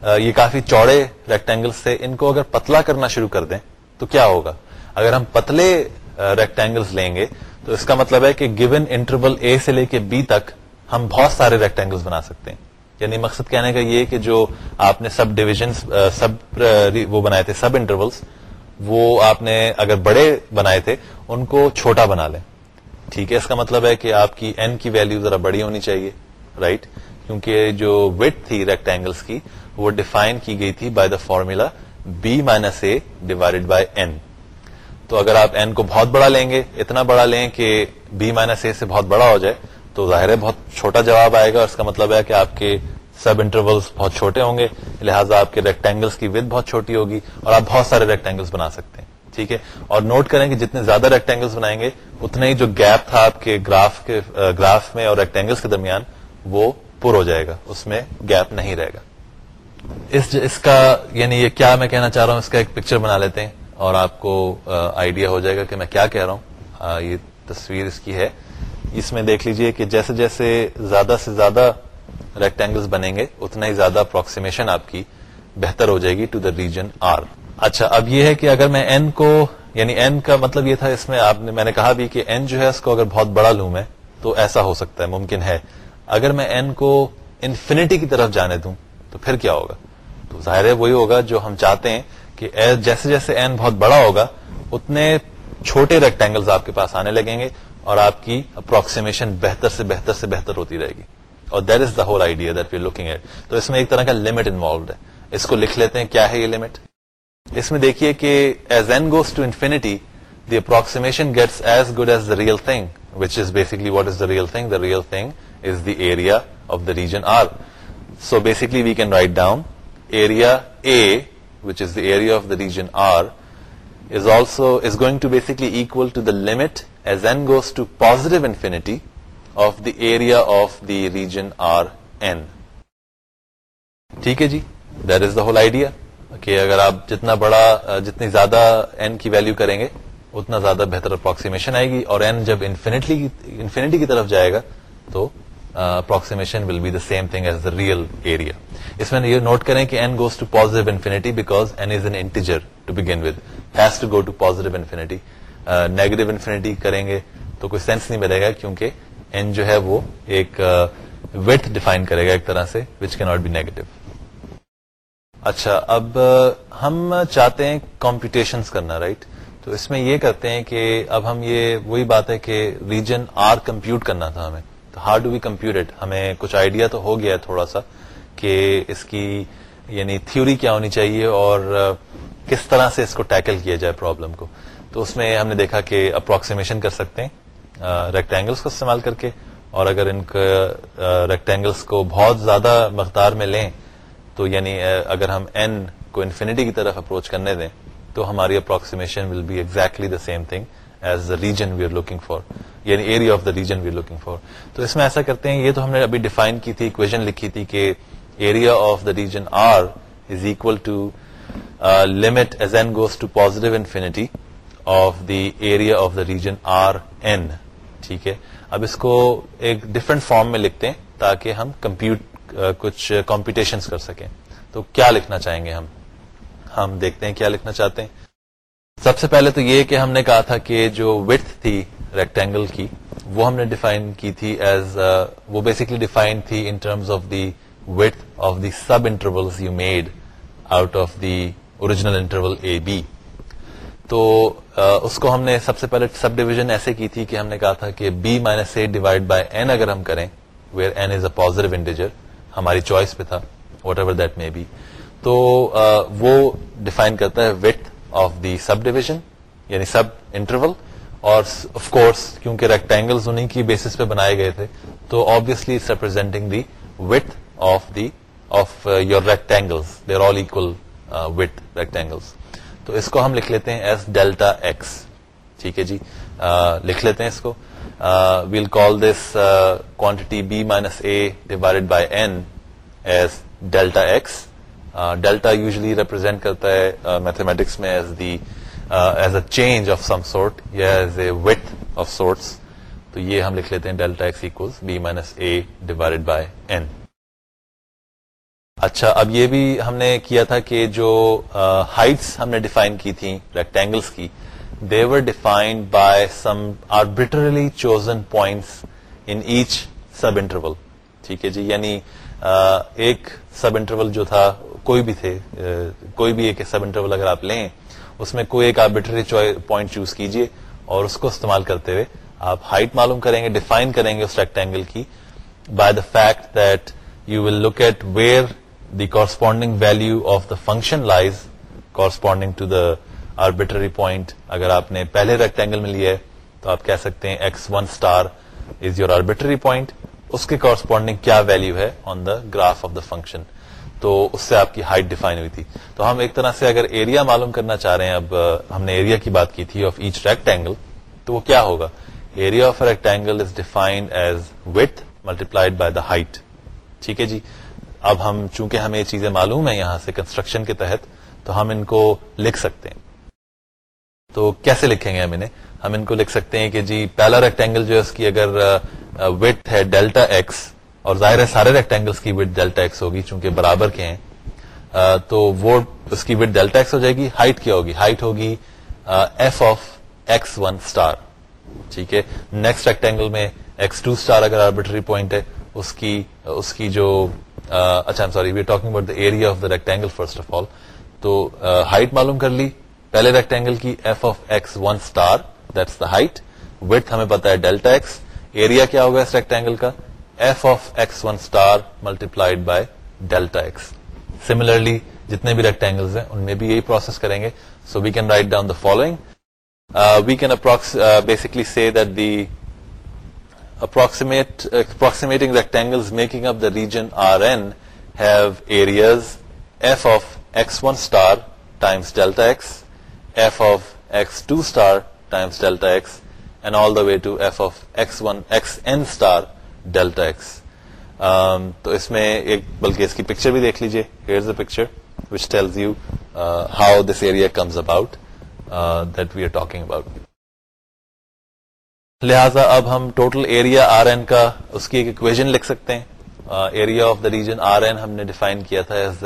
یہ کافی چوڑے ریکٹینگلس تھے۔ ان کو اگر پتلا کرنا شروع کر دیں، تو کیا ہوگا؟ اگر ہم پتلے ریکٹینگلس لیں گے، تو اس کا مطلب ہے کہ گیون انٹرول اے سے لے کے بی تک ہم بہت سارے ریکٹینگلس بنا سکتے ہیں۔ یعنی مقصد کہنے کا یہ کہ جو آپ نے سب ڈویژن سب وہ بنائے تھے سب انٹرولس وہ آپ نے اگر بڑے بنائے تھے، ان کو چھوٹا بنا لیں۔ ٹھیک ہے، اس کا مطلب ہے کہ آپ کی این کی ویلو ذرا بڑی ہونی چاہیے رائٹ کیونکہ جو وٹ تھی ریکٹینگلس کی وہ ڈیفائن کی گئی تھی by the formula b minus a divided by n تو اگر آپ این کو بہت بڑا لیں گے، اتنا بڑا لیں کہ بی مائنس اے سے بہت بڑا ہو جائے، تو ظاہر ہے بہت چھوٹا جواب آئے گا اور اس کا مطلب ہے کہ آپ کے سب انٹرولس بہت چھوٹے ہوں گے، لہٰذا آپ کے ریکٹینگلس کی ود بہت چھوٹی ہوگی اور آپ بہت سارے ریکٹینگلس بنا سکتے ہیں، ٹھیک ہے؟ اور نوٹ کریں کہ جتنے زیادہ ریکٹینگلس بنائیں گے، اتنا ہی جو گیپ تھا آپ کے گراف کے گراف میں اور ریکٹینگلس کے درمیان، وہ پر ہو جائے گا، اس میں گیپ نہیں رہے گا۔ اس اس کا یعنی یہ کیا میں کہنا چاہ رہا ہوں، اس کا ایک پکچر بنا لیتے ہیں اور آپ کو آئیڈیا ہو جائے گا کہ میں کیا کہہ رہا ہوں۔ یہ تصویر اس کی ہے۔ اس میں دیکھ لیجیے کہ جیسے جیسے زیادہ سے زیادہ ریکٹینگلس بنیں گے، اتنا ہی زیادہ اپروکسیمیشن آپ کی بہتر ہو جائے گی ٹو دا ریجن آر اچھا اب یہ ہے کہ اگر میں این کو یعنی این کا مطلب یہ تھا اس میں آپ نے میں نے کہا بھی کہ این جو ہے اس کو اگر بہت بڑا لوں میں، تو ایسا ہو سکتا ہے، ممکن ہے۔ اگر میں این کو انفینٹی کی طرف جانے دوں تو پھر کیا ہوگا؟ تو ظاہر ہے وہی ہوگا جو ہم چاہتے ہیں کہ جیسے جیسے این بہت بڑا ہوگا، اتنے چھوٹے ریکٹینگل آپ کے پاس آنے لگیں گے اور آپ کی اپروکسیمیشن بہتر سے بہتر سے بہتر ہوتی رہے گی۔ اور that is the whole idea that we looking at تو اس میں ایک طرح کا لمٹ انوالوڈ ہے۔ اس کو لکھ لیتے ہیں، کیا ہے یہ لمٹ اس میں دیکھیے کہ as n goes to infinity the approximation gets as good as the real thing which is basically what is the real thing the real thing is the area of the region R so basically we can write down area a which is the area of the region R is also is going to basically equal to the limit as n goes to positive infinity of the area of the region R n ٹھیک ہے جی that is the whole idea کہ اگر آپ جتنا بڑا جتنی زیادہ N کی ویلو کریں گے اتنا زیادہ بہتر اپروکسیمیشن آئے گی اور این جب انفینٹلی انفینٹی کی طرف جائے گا تو approximation will be the same thing as the real area اس میں یہ نوٹ کریں کہ n goes to positive infinity because n is an integer to begin with has to go to positive infinity negative infinity کریں گے تو کوئی sense نہیں ملے گا کیونکہ این جو ہے وہ ایک uh, ویٹ ڈیفائن کرے گا ایک طرح سے وچ کی ناٹ بی نیگیٹو اچھا اب uh, ہم چاہتے ہیں کمپیٹیشن کرنا رائٹ تو اس میں یہ کرتے ہیں کہ اب ہم یہ، وہی بات ہے کہ ریجن آر کمپیوٹ کرنا تھا ہمیں۔ How do we compute it ہمیں کچھ آئیڈیا تو ہو گیا ہے تھوڑا سا کہ اس کی یعنی تھیوری کیا ہونی چاہیے اور کس طرح سے اس کو ٹیکل کیا جائے پرابلم کو. تو اس میں ہم نے دیکھا کہ اپروکسیمیشن کر سکتے ہیں ریکٹینگلس کو استعمال کر کے. اور اگر ان کا ریکٹینگلس کو بہت زیادہ مقدار میں لیں، تو یعنی اگر ہم این کو انفینٹی کی طرف اپروچ کرنے دیں، تو ہماری approximation will be exactly the same thing as the region we are looking for یعنی area of the region we are looking for تو اس میں ایسا کرتے ہیں، یہ تو ہم نے ابھی ڈیفائن کی تھی اکویژن لکھی تھی کہ area of the region R is equal to limit as n goes to positive infinity of the area of the region R n ٹھیک ہے؟ اب اس کو ایک ڈفرنٹ فارم میں لکھتے ہیں تاکہ ہم کمپیوٹ uh, کچھ کمپٹیشن کر سکیں۔ تو کیا لکھنا چاہیں گے ہم؟ ہم دیکھتے ہیں کیا لکھنا چاہتے ہیں۔ سب سے پہلے تو یہ کہ ہم نے کہا تھا کہ جو وتھ تھی ریکٹینگل کی، وہ ہم نے ڈیفائن کی تھی ایز uh, وہ بیسکلی ڈیفائن تھی in terms of the width of the sub interval you made out of the original interval a b تو uh, اس کو ہم نے سب سے پہلے سب ڈویژن ایسے کی تھی کہ ہم نے کہا تھا کہ B minus A divide by N اگر ہم کریں where N is a positive integer ہماری چوائس پہ تھا whatever that may be تو uh, وہ ڈیفائن کرتا ہے width of the subdivision یعنی سب انٹرول اور آف کورس کیونکہ ریکٹینگل انہیں کی بیسس پہ بنائے گئے تھے، تو obviously representing the width of the of your rectangles they are all equal width rectangles تو اس کو ہم لکھ لیتے ہیں ایز ڈیلٹا ایکس ٹھیک ہے جی؟ لکھ لیتے ہیں اس کو۔ We'll call this quantity b minus a divide by n as delta x delta usually represent کرتا ہے میتھمیٹکس میں as the as a change of some sort یا as a width of sorts تو یہ ہم لکھ لیتے ہیں delta x equal b minus a divide by n اچھا اب یہ بھی ہم نے کیا تھا کہ جو ہائٹس ہم نے ڈیفائن کی تھیں ریکٹینگلس کی they were defined by some arbitrarily chosen points in each sub interval ٹھیک ہے جی؟ یعنی ایک سب انٹرول جو تھا، کوئی بھی تھے کوئی بھی ایک سب انٹرول اگر آپ لیں، اس میں کوئی ایک آربیٹری پوائنٹ چوز کیجیے اور اس کو استعمال کرتے ہوئے آپ ہائٹ معلوم کریں گے ڈیفائن کریں گے اس ریکٹینگل کی by the fact that you will look at where the corresponding value of the function lies corresponding to the arbitrary point اگر آپ نے پہلے ریکٹینگل میں لیا ہے، تو آپ کہہ سکتے ہیں x one star is your arbitrary point اس کے کورسپونڈنگ کیا ویلو ہے on the graph of the function تو اس سے آپ کی ہائٹ ڈیفائن ہوئی تھی. تو ہم ایک طرح سے اگر ایریا معلوم کرنا چاہ رہے ہیں، اب ہم نے ایریا کی بات کی تھی آف ایچ ریکٹینگل تو وہ کیا ہوگا؟ Area of rectangle is defined as width multiplied by the height ٹھیک ہے جی؟ اب ہم، چونکہ ہمیں یہ چیزیں معلوم ہیں یہاں سے کنسٹرکشن کے تحت، تو ہم ان کو لکھ سکتے ہیں. تو کیسے لکھیں گے ہم انہیں؟ ہم ان کو لکھ سکتے ہیں کہ جی پہلا ریکٹینگل جو ہے اس کی اگر وتھ ہے ڈیلٹا ایکس اور ظاہر ہے سارے ریکٹینگلس کی وتھ ڈیلٹا ایکس ہوگی چونکہ برابر کے ہیں تو وہ اس کی وتھ ڈیلٹا ایکس ہو جائے گی ہائٹ کیا ہوگی؟ ہائٹ ہوگی f of x one star ٹھیک ہے؟ نیکسٹ ریکٹینگل میں ایکس ٹو اسٹار اگر آربیٹری پوائنٹ ہے، اس کی اس کی جو اچھا sorry we talking about the area of the rectangle first of all تو ہائٹ معلوم کر لی، پہلے ریکٹینگل کی f of x one star that's the height width ہمیں پتا ہے ڈیلٹا ایکس ایریا کیا ہوگا اس ریکٹینگل کا؟ F of x one star multiplied by delta x similarly جتنے بھی ریکٹینگل ہیں، ان میں بھی یہی پروسیس کریں گے. So we can write down the following we can approx basically see that the approximating rectangles making up the region Rn have areas f of x1 star times delta x f of x2 star times delta x and all the way to f of x1 xn star delta x. Um, تو اس میں ایک بلکہ اس کی picture بھی دیکھ لیجیے here a picture which tells you how this area comes about that we are talking about لہذا اب ہم ٹوٹل ایریا آر این کا اس کی ایک اکویژن لکھ سکتے ہیں. Area of the region R n ہم نے ڈیفائن کیا تھا as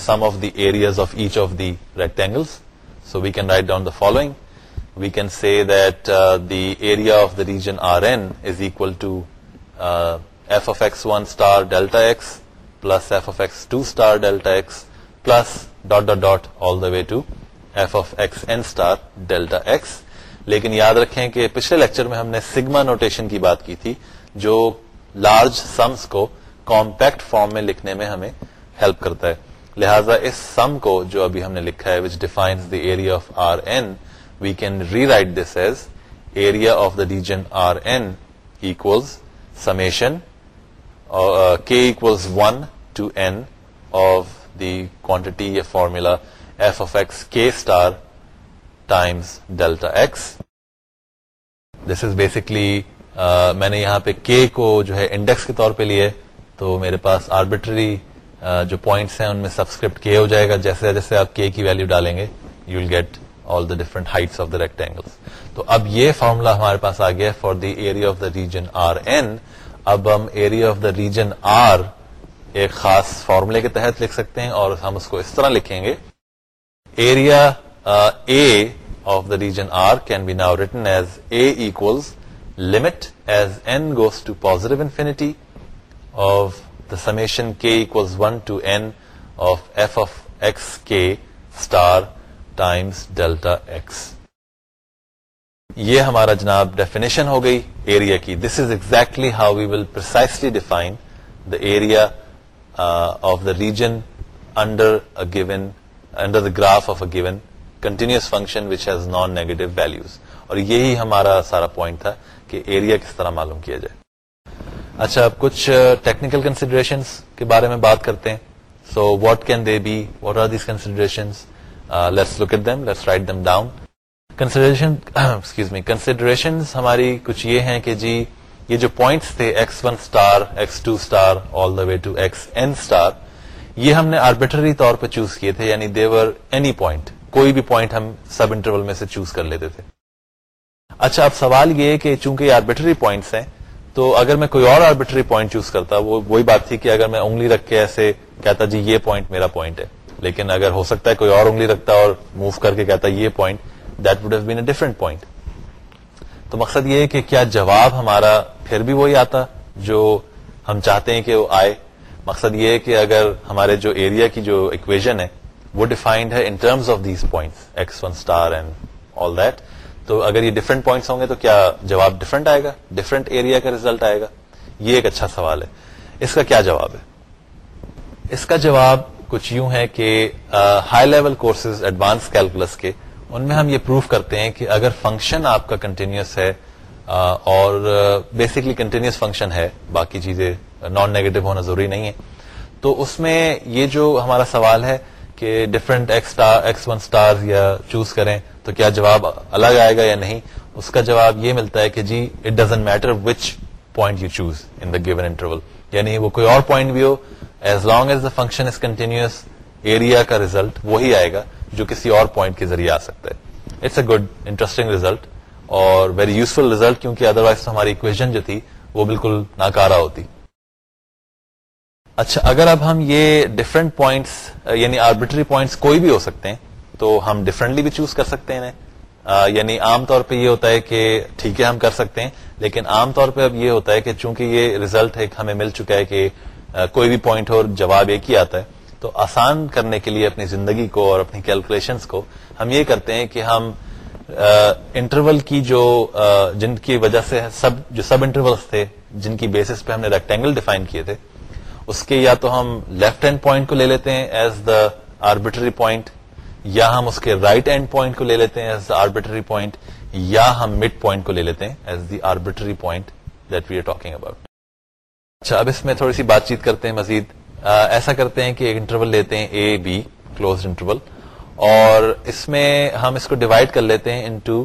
sum of the areas of each of the rectangles so we can write down the following we can see that the area of the region R n is equal to f of x one star delta x plus f of x two star delta x plus dot dot dot all the way to f of x n star delta x لیکن یاد رکھیں کہ پچھلے lecture میں ہم نے sigma notation کی بات کی تھی، جو لارج سمس کو کمپیکٹ فارم میں لکھنے میں ہمیں ہیلپ کرتا ہے۔ لہذا اس سم کو جو ابھی ہم نے لکھا ہے which defines the area of R n we can rewrite this as area of the region R n equals summation k equals one to n of the quantity یا formula f of x k star times delta x this is basically میں نے یہاں پہ کے کو جو ہے index کے طور پہ لیے تو میرے پاس آربیٹری جو پوائنٹس ہیں ان میں سبسکرپٹ کے ہو جائے گا جیسے جیسے آپ کے کی ویلو ڈالیں گے you will get all the different heights of the rectangle تو اب یہ فارمولا ہمارے پاس آ گیا for the area of the region R n اب ہم area of the region R ایک خاص فارمولے کے تحت لکھ سکتے ہیں اور ہم اس کو اس طرح لکھیں گے. Area A of the region R can be now written as A equals limit as n goes to positive infinity of the summation k equals one to n of f of x k star times delta x یہ ہمارا جناب definition ہو گئی area کی. This is exactly how we will precisely define the area of the region under given under the graph of a given continuous function which has non negative values اور یہی ہمارا سارا پوائنٹ تھا کہ area کس طرح معلوم کیا جائے. اچھا اب کچھ uh, ٹیکنیکل کنسیڈریشن کے بارے میں بات کرتے ہیں. So what can they be what are these consideration let's look at them let's write them down consideration excuse me consideration ہماری کچھ یہ ہیں کہ جی یہ جو پوائنٹس تھے x one star x two star all the way to x n star یہ ہم نے آربیٹری طور پہ چوز کیے تھے یعنی دیور اینی پوائنٹ کوئی بھی پوائنٹ ہم سب انٹرول میں سے چوز کر لیتے تھے. اچھا اب سوال یہ کہ چونکہ یہ آربیٹری پوائنٹس ہیں، تو اگر میں کوئی اور آربیٹری پوائنٹ چوز کرتا، وہ، وہی بات تھی کہ اگر میں انگلی رکھ کے ایسے کہتا جی یہ پوائنٹ میرا پوائنٹ ہے۔ لیکن اگر ہو سکتا ہے کوئی اور انگلی رکھتا اور موو کر کے کہتا یہ point that would have been a different point تو مقصد یہ ہے کہ کیا جواب ہمارا پھر بھی وہی آتا جو ہم چاہتے ہیں کہ وہ آئے؟ مقصد یہ ہے کہ اگر ہمارے جو ایریا کی جو اکویژن ہے، وہ ڈیفائنڈ ہے in terms of these points x one star and all that تو اگر یہ ڈفرنٹ پوائنٹس ہوں گے تو کیا جواب ڈفرنٹ آئے گا؟ ڈفرنٹ ایریا کا ریزلٹ آئے گا؟ یہ ایک اچھا سوال ہے. اس کا کیا جواب ہے؟ اس کا جواب کچھ یوں ہے کہ high level courses advance calculus کے، ان میں ہم یہ پروف کرتے ہیں کہ اگر فنکشن آپ کا کنٹینیوس ہے اور بیسکلی کنٹینیوس فنکشن ہے، باقی چیزیں نان نیگیٹو ہونا ضروری نہیں ہے تو اس میں یہ جو ہمارا سوال ہے کہ ڈفرنٹ ایکس ون اسٹار یا چوز کریں تو کیا جواب الگ آئے گا یا نہیں؟ اس کا جواب یہ ملتا ہے کہ جی it doesn't matter which point you choose in the given interval یعنی وہ کوئی اور پوائنٹ بھی ہو as long as the function is continuous area کا ریزلٹ وہی آئے گا جو کسی اور پوائنٹ کے ذریعے آ سکتا ہے it's a good interesting result اور ویری یوزفل ریزلٹ کیونکہ ادر وائز ہماری اکویژن جو تھی وہ بالکل ناکارا ہوتی اچھا اگر اب ہم یہ ڈفرنٹ پوائنٹس یعنی آربیٹری پوائنٹس کوئی بھی ہو سکتے ہیں تو ہم ڈفرنٹلی بھی چوز کر سکتے ہیں یعنی عام طور پہ یہ ہوتا ہے کہ ٹھیک ہے ہم کر سکتے ہیں لیکن عام طور پہ اب یہ ہوتا ہے کہ چونکہ یہ ریزلٹ ایک ہمیں مل چکا ہے کہ کوئی بھی پوائنٹ ہو جواب ایک ہی آتا ہے، تو آسان کرنے کے لیے اپنی زندگی کو اور اپنی کیلکولیشن کو ہم یہ کرتے ہیں کہ ہم انٹرول کی جو جن کی وجہ سے سب، جو سب انٹرولس تھے، جن کی بیسس پہ ہم نے ریکٹینگل ڈیفائن کیے تھے، اس کے یا تو ہم لیفٹ ہینڈ پوائنٹ کو لے لیتے ہیں ایز دا آربیٹری پوائنٹ یا ہم اس کے رائٹ ہینڈ پوائنٹ کو لے لیتے ہیں ایز دا آربیٹری پوائنٹ یا ہم مڈ پوائنٹ کو لے لیتے ہیں as the arbitrary point that we are talking about اچھا اب اس میں تھوڑی سی بات چیت کرتے ہیں مزید۔ ایسا کرتے ہیں کہ ایک انٹرول لیتے ہیں اے بی کلوز انٹرول اور اس میں ہم اس کو ڈیوائڈ کر لیتے ہیں انٹو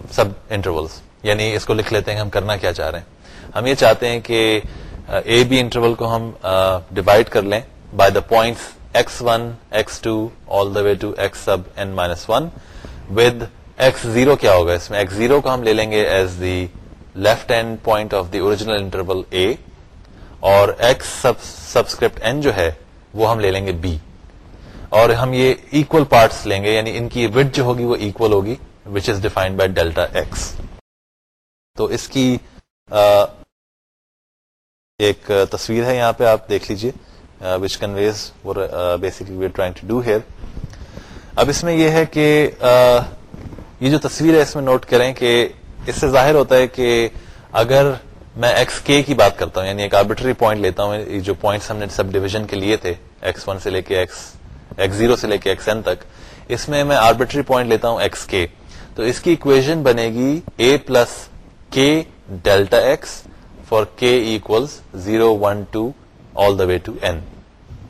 سب انٹرولس یعنی اس کو لکھ لیتے ہیں ہم کرنا کیا چاہ رہے ہیں۔ ہم یہ چاہتے ہیں کہ اے بی انٹرول کو ہم ڈیوائڈ کر لیں by the points x one x two all the way to x sub n minus one with x zero کیا ہوگا؟ اس میں ایکس زیرو کو ہم لے لیں گے as the left hand point of the original interval A اور x subscript N جو ہے، وہ ہم لے لیں گے بی اور ہم یہ اکول پارٹس لیں گے یعنی ان کی وڈ جو ہوگی وہ اکول ہوگی which is defined by delta x تو اس کی ایک تصویر ہے یہاں پہ آپ دیکھ لیجیے which conveys basically we trying to do here اب اس میں یہ ہے کہ یہ جو تصویر ہے اس میں نوٹ کریں کہ اس سے ظاہر ہوتا ہے کہ اگر میں ایکس کے کی بات کرتا ہوں یعنی ایک آربیٹری پوائنٹ لیتا ہوں جو پوائنٹس ہم نے سب ڈویژن کے لیے تھے ایکس ون سے لے کے ایکس ایکس زیرو سے لے کے ایکس این تک، اس میں میں آربیٹری پوائنٹ لیتا ہوں ایکس کے تو اس کی اکویژن بنے گی A plus k delta x for k equals zero one two all the way to n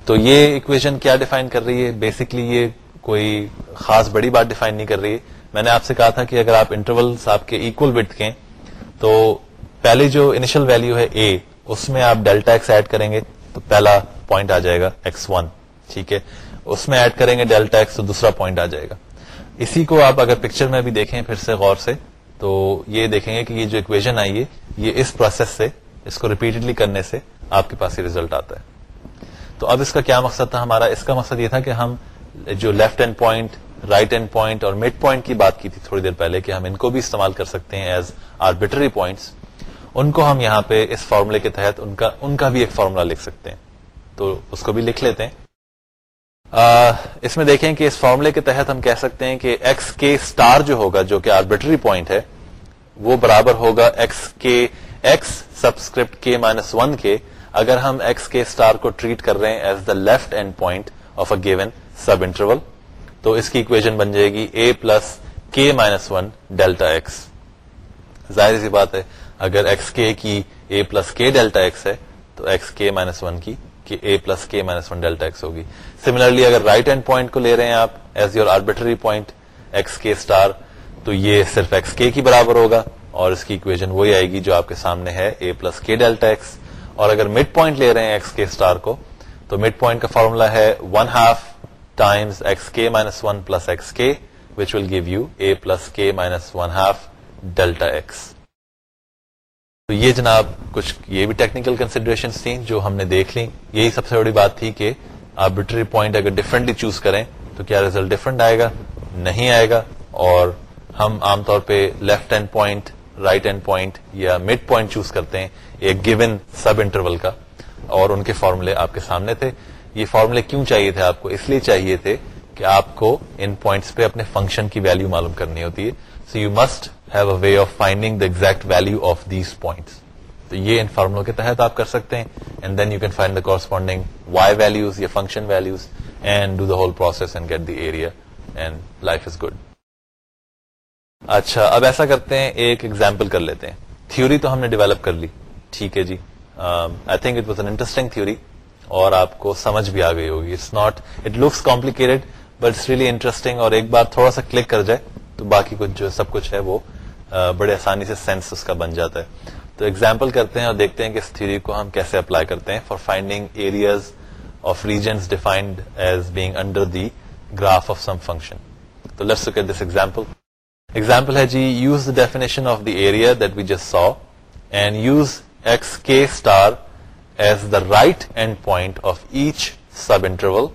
تو یہ اکویژن کیا ڈیفائن کر رہی ہے؟ بیسکلی یہ کوئی خاص بڑی بات ڈیفائن نہیں کر رہی ہے۔ میں نے آپ سے کہا تھا کہ اگر آپ انٹرول آپ کے اکول وٹ کے تو پہلے جو انیشل ویلو ہے اے اس میں آپ ڈیلٹا ایکس ایڈ کریں گے، تو پہلا پوائنٹ آ جائے گا ایکس ون ٹھیک ہے؟ اس میں ایڈ کریں گے ڈیلٹا ایکس تو دوسرا پوائنٹ آ جائے گا. اسی کو آپ اگر پکچر میں بھی دیکھیں پھر سے غور سے، تو یہ دیکھیں گے کہ یہ جو اکویژن آئی ہے، یہ اس پروسیس سے، اس کو ریپیٹڈلی کرنے سے آپ کے پاس یہ ریزلٹ آتا ہے. تو اب اس کا کیا مقصد تھا؟ ہمارا اس کا مقصد یہ تھا کہ ہم جو left hand point right hand point اور مڈ پوائنٹ کی بات کی تھی تھوڑی دیر پہلے کہ ہم ان کو بھی استعمال کر سکتے ہیں ایز آربیٹری پوائنٹس ان کو ہم یہاں پہ اس فارمولے کے تحت ان کا ان کا بھی ایک فارمولا لکھ سکتے ہیں۔ تو اس کو بھی لکھ لیتے ہیں۔ آ, اس میں دیکھیں کہ اس فارمولے کے تحت ہم کہہ سکتے ہیں کہ ایکس کے اسٹار جو ہوگا جو کہ آربیٹری پوائنٹ ہے وہ برابر ہوگا ایکس کے ایکس سبسکرپٹ کے مائنس ون کے اگر ہم ایکس کے اسٹار کو ٹریٹ کر رہے ہیں as the left end point of a given sub interval تو اس کی اکویژن بن جائے گی A plus k minus one delta x ظاہر سی بات ہے، اگر ایکس کے کی A plus k delta x ہے، تو ایکس کے مائنس ون کی A plus k minus one delta x ہوگی. سملرلی اگر رائٹ ہینڈ پوائنٹ کو لے رہے ہیں آپ as your arbitrary point x k star تو یہ صرف ایکس کے کی برابر ہوگا اور اس کی اکویژن وہی آئے گی جو آپ کے سامنے ہے A plus k delta x اور اگر مڈ پوائنٹ لے رہے ہیں ایکس کے اسٹار کو، تو مڈ پوائنٹ کا فارمولا ہے one half times x k minus one plus x k which will give you A plus k minus one half delta x تو یہ جناب کچھ یہ بھی ٹیکنیکل کنسیڈریشن تھیں جو ہم نے دیکھ لی یہی سب سے بڑی بات تھی کہ آربیٹری پوائنٹ اگر ڈفرینٹلی چوز کریں تو کیا ریزلٹ ڈفرنٹ آئے گا؟ نہیں آئے گا۔ اور ہم عام طور پہ left hand point right hand point یا مڈ پوائنٹ چوز کرتے ہیں، ایک گیون سب انٹرول کا۔ اور ان کے فارمولے آپ کے سامنے تھے۔ یہ فارمولے کیوں چاہیے تھے آپ کو؟ اس لیے چاہیے تھے کہ آپ کو ان پوائنٹس پہ اپنے فنکشن کی ویلو معلوم کرنی ہوتی ہے۔ So you must have a way of finding the exact value of these points تو یہ ان فارمولوں کے تحت آپ کر سکتے ہیں۔ And then you can find the corresponding y values یا function values and do the whole process and get the area and life is good اچھا اب ایسا کرتے ہیں، ایک ایگزامپل کر لیتے ہیں۔ تھیوری تو ہم نے ڈیولپ کر لی۔ ٹھیک ہے جی۔ I think it was an interesting theory اور آپ کو سمجھ بھی آ گئی ہوگی۔ It's not it looks complicated but it's really interesting اور ایک بار تھوڑا سا کلک کر جائے تو باقی کچھ جو سب کچھ ہے وہ بڑے آسانی سے سینس اس کا بن جاتا ہے۔ تو ایگزامپل کرتے ہیں اور دیکھتے ہیں کہ اس تھیوری کو ہم کیسے اپلائی کرتے ہیں for finding areas of regions defined as being under the graph of some function تو let's look at this example example ہے جی use the definition of the area that we just saw and use x k star as the right end point of each sub interval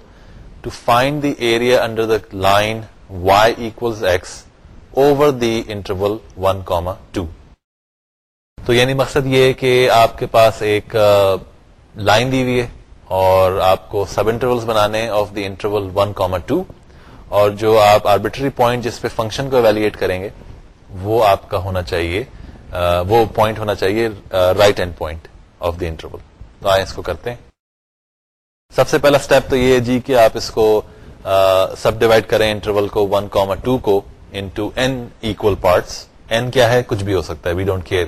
to find the area under the line y equal x over the interval one comma two تو یعنی مقصد یہ ہے کہ آپ کے پاس ایک line دی ہوئی ہے اور آپ کو سب انٹرولس بنانے of the interval one comma two اور جو آپ آربیٹری پوائنٹ جس پہ فنکشن کو ایویلویٹ کریں گے، وہ آپ کا ہونا چاہیے وہ پوائنٹ ہونا چاہیے right hand point of the interval تو آئے اس کو کرتے ہیں۔ سب سے پہلا اسٹیپ تو یہ ہے جی کہ آپ اس کو سب ڈیوائڈ کریں انٹرول کو ون کامر ٹو کو into n equal parts n کیا ہے؟ کچھ بھی ہو سکتا ہے we don't care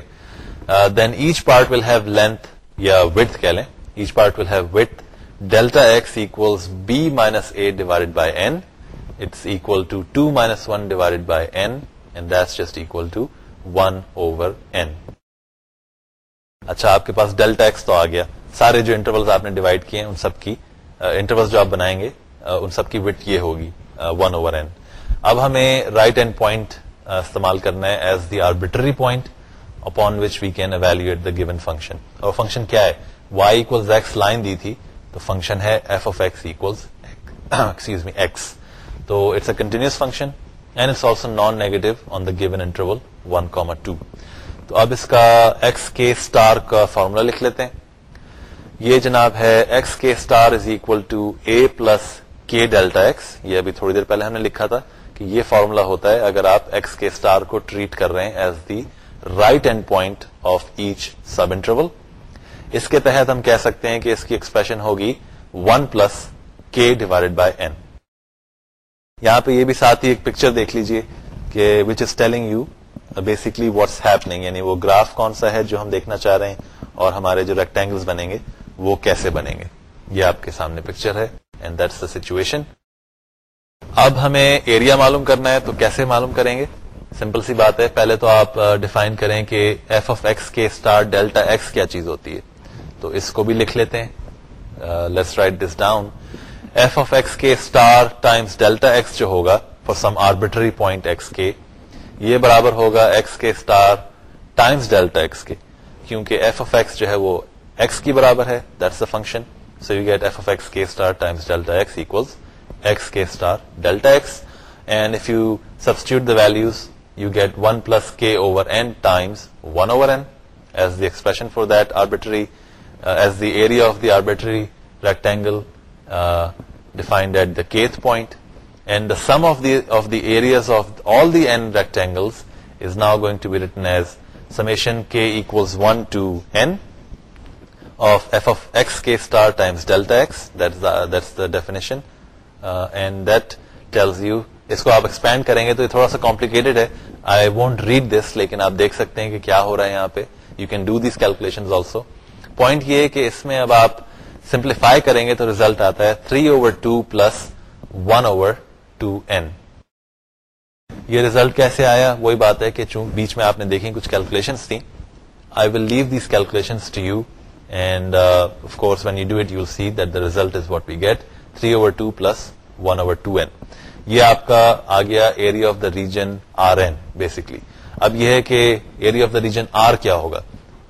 then each part will have length یا وتھ کہہ لیں۔ Each part will have width delta x equals B minus A divide by n it's equal to two minus one divide by n and that's just equal to one over n اچھا آپ کے پاس delta x تو آ گیا۔ سارے جو intervals آپ نے divide کیے ہیں ان سب کی انٹرولس جو آپ بنائیں گے ان سب کی وٹ یہ ہوگی ون اوور این اب ہمیں رائٹ اینڈ پوائنٹ استعمال کرنا ہے as the arbitrary point upon which we can evaluate the given function اور فنکشن کیا ہے؟ وائی اکولز ایکس لائن دی تھی، تو فنکشن ہے f of x equals excuse me x تو it's a continuous function and it's also non negative on the given interval one comma two تو اب اس کا ایکس کے اسٹار کا formula لکھ لیتے ہیں۔ یہ جناب ہے x k star is equal to A plus k delta x یہ ابھی تھوڑی دیر پہلے ہم نے لکھا تھا کہ یہ فارمولا ہوتا ہے اگر آپ ایکس کے اسٹار کو ٹریٹ کر رہے ہیں as the right end point of each sub interval اس کے تحت ہم کہہ سکتے ہیں کہ اس کی ایکسپریشن ہوگی one plus k divide by n یہاں پہ یہ بھی ساتھ ہی ایک پکچر دیکھ لیجیے کہ which is telling you basically what's happening یعنی وہ گراف کون سا ہے جو ہم دیکھنا چاہ رہے ہیں اور ہمارے جو ریکٹینگل بنیں گے. وہ کیسے بنیں گے؟ یہ آپ کے سامنے پکچر ہے اینڈ دیٹس دا سچویشن اب ہمیں ایریا معلوم کرنا ہے تو کیسے معلوم کریں گے؟ سمپل سی بات ہے، پہلے تو آپ ڈیفائن کریں کہ f of x k star delta x کیا چیز ہوتی ہے۔ تو اس کو بھی لکھ لیتے ہیں۔ Let's write this down f of x k star times delta x جو ہوگا for some arbitrary point x k, یہ برابر ہوگا X k star times delta x کے۔ کیونکہ ایف آف ایکس جو ہے وہ ایکس کی برابر ہے that's the function so you get f of x k star times delta x equals x k star delta x and if you substitute the values you get one plus k over n times one over n is the expression for that arbitrary is the area of the arbitrary rectangle defined at the kth point and the sum of the of the areas of all the n rectangles is now going to be written as summation k equals one to n of f of x k star times delta x that's the definition and that tells you اس کو آپ expand کریں گے تو یہ تھوڑا سا complicated ہے I won't read this لیکن آپ دیکھ سکتے ہیں کہ کیا ہو رہا ہے یہاں پہ you can do this calculation also point یہ کہ اس میں اب آپ سمپلیفائی کریں گے تو ریزلٹ آتا ہے three over two plus one over two n یہ ریزلٹ کیسے آیا وہی بات ہے کہ چون بیچ میں آپ نے دیکھی کچھ کیلکولیشن تھیں I will leave this calculation to you and of course when you do it you see that the result is what we get three over two plus one over two n یہ آپ کا آ گیا area of the region R n basically اب یہ ہے کہ area of the region R کیا ہوگا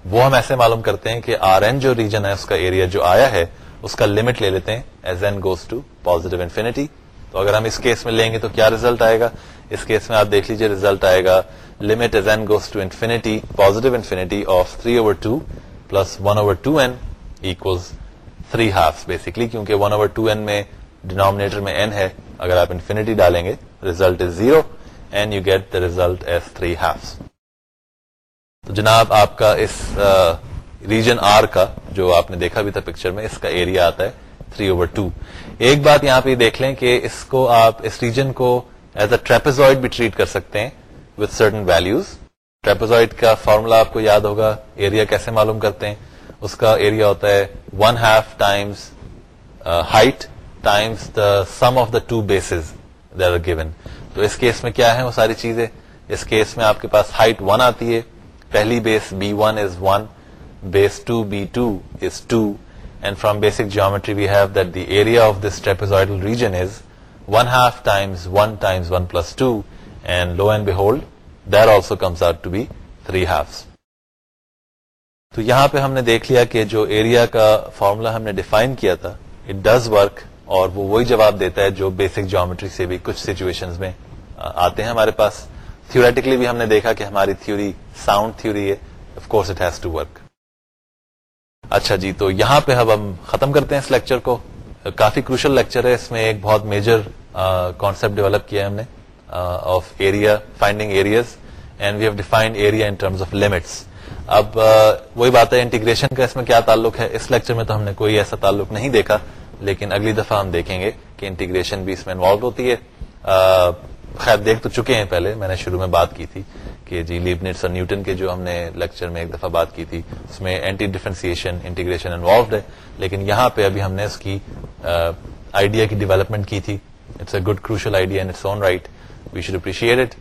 وہ ہم ایسے معلوم کرتے ہیں کہ آر این جو ریجن ہے اس کا ایریا جو آیا ہے اس کا لمٹ لے لیتے ہیں as n goes to positive infinity تو اگر ہم اس کیس میں لیں گے تو کیا ریزلٹ آئے گا اس کیس میں آپ دیکھ لیجیے ریزلٹ آئے گا limit as n goes to infinity positive infinity of three over two plus one over two n equals three half basically کیونکہ ون اوور ٹو این میں ڈینامنیٹر میں این ہے. اگر آپ انفینٹی ڈالیں گے result is zero and you get the result as three half تو جناب، آپ کا اس ریجن آر کا، جو آپ نے دیکھا بھی تھا پکچر میں، اس کا ایریا آتا ہے تھری اوور ٹو ایک بات یہاں پہ دیکھ لیں کہ اس کو آپ، اس ریجن کو ایز اے ٹریپزوئڈ بھی ٹریٹ کر سکتے ہیں وتھ سرٹن ویلوز ٹریپزوئڈ کا فارمولا آپ کو یاد ہوگا ایریا کیسے معلوم کرتے ہیں؟ اس کا ایریا ہوتا ہے one half times height times the sum of the two bases there are given تو اس کیس میں کیا ہے وہ ساری چیزیں؟ اس کیس میں آپ کے پاس ہائٹ ون آتی ہے، پہلی base B one is one base two B two is two and from basic geometry we have that the area of this trapezoidal region is one half times one times one plus two and lo and be hold there also comes out to be three halves تو یہاں پہ ہم نے دیکھ لیا کہ جو area کا فارمولا ہم نے ڈیفائن کیا تھا اٹ ڈز ورک اور وہ وہی جواب دیتا ہے جو بیسک جیومیٹری سے بھی کچھ سچویشن میں آتے ہیں ہمارے پاس۔ تھوریٹیکلی بھی ہم نے دیکھا کہ ہماری تھیوری ساؤنڈ تھیوری ہے of course it has to work اچھا جی تو یہاں پہ اب ہم ختم کرتے ہیں اس لیکچر کو۔ کافی کروشل لیکچر ہے، اس میں ایک بہت میجر کانسپٹ ڈیولپ کیا ہے ہم نے۔ Of area finding areas and we have defined area in terms of limits اب uh, وہی بات ہے انٹیگریشن کا اس میں کیا تعلق ہے؟ اس لیکچر میں تو ہم نے کوئی ایسا تعلق نہیں دیکھا، لیکن اگلی دفعہ ہم دیکھیں گے کہ انٹیگریشن بھی اس میں انوالو ہوتی ہے۔ uh, خیر، دیکھ تو چکے ہیں پہلے، میں نے شروع میں بات کی تھی کہ جی لیبنٹس اور نیوٹن کے جو ہم نے لیکچر میں ایک دفعہ بات کی تھی، اس میں اینٹی ڈیفرنسیشن انٹیگریشن انوالوڈ ہے۔ لیکن یہاں پہ ابھی ہم نے اس کی uh, آئیڈیا کی ڈیولپمنٹ کی تھی۔ It's a good crucial idea in its own right we should appreciate it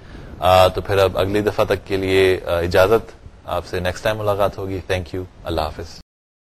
تو پھر اب اگلی دفعہ تک کے لیے uh, اجازت. آپ سے نیکسٹ ٹائم ملاقات ہوگی. تھینک یو اللہ حافظ.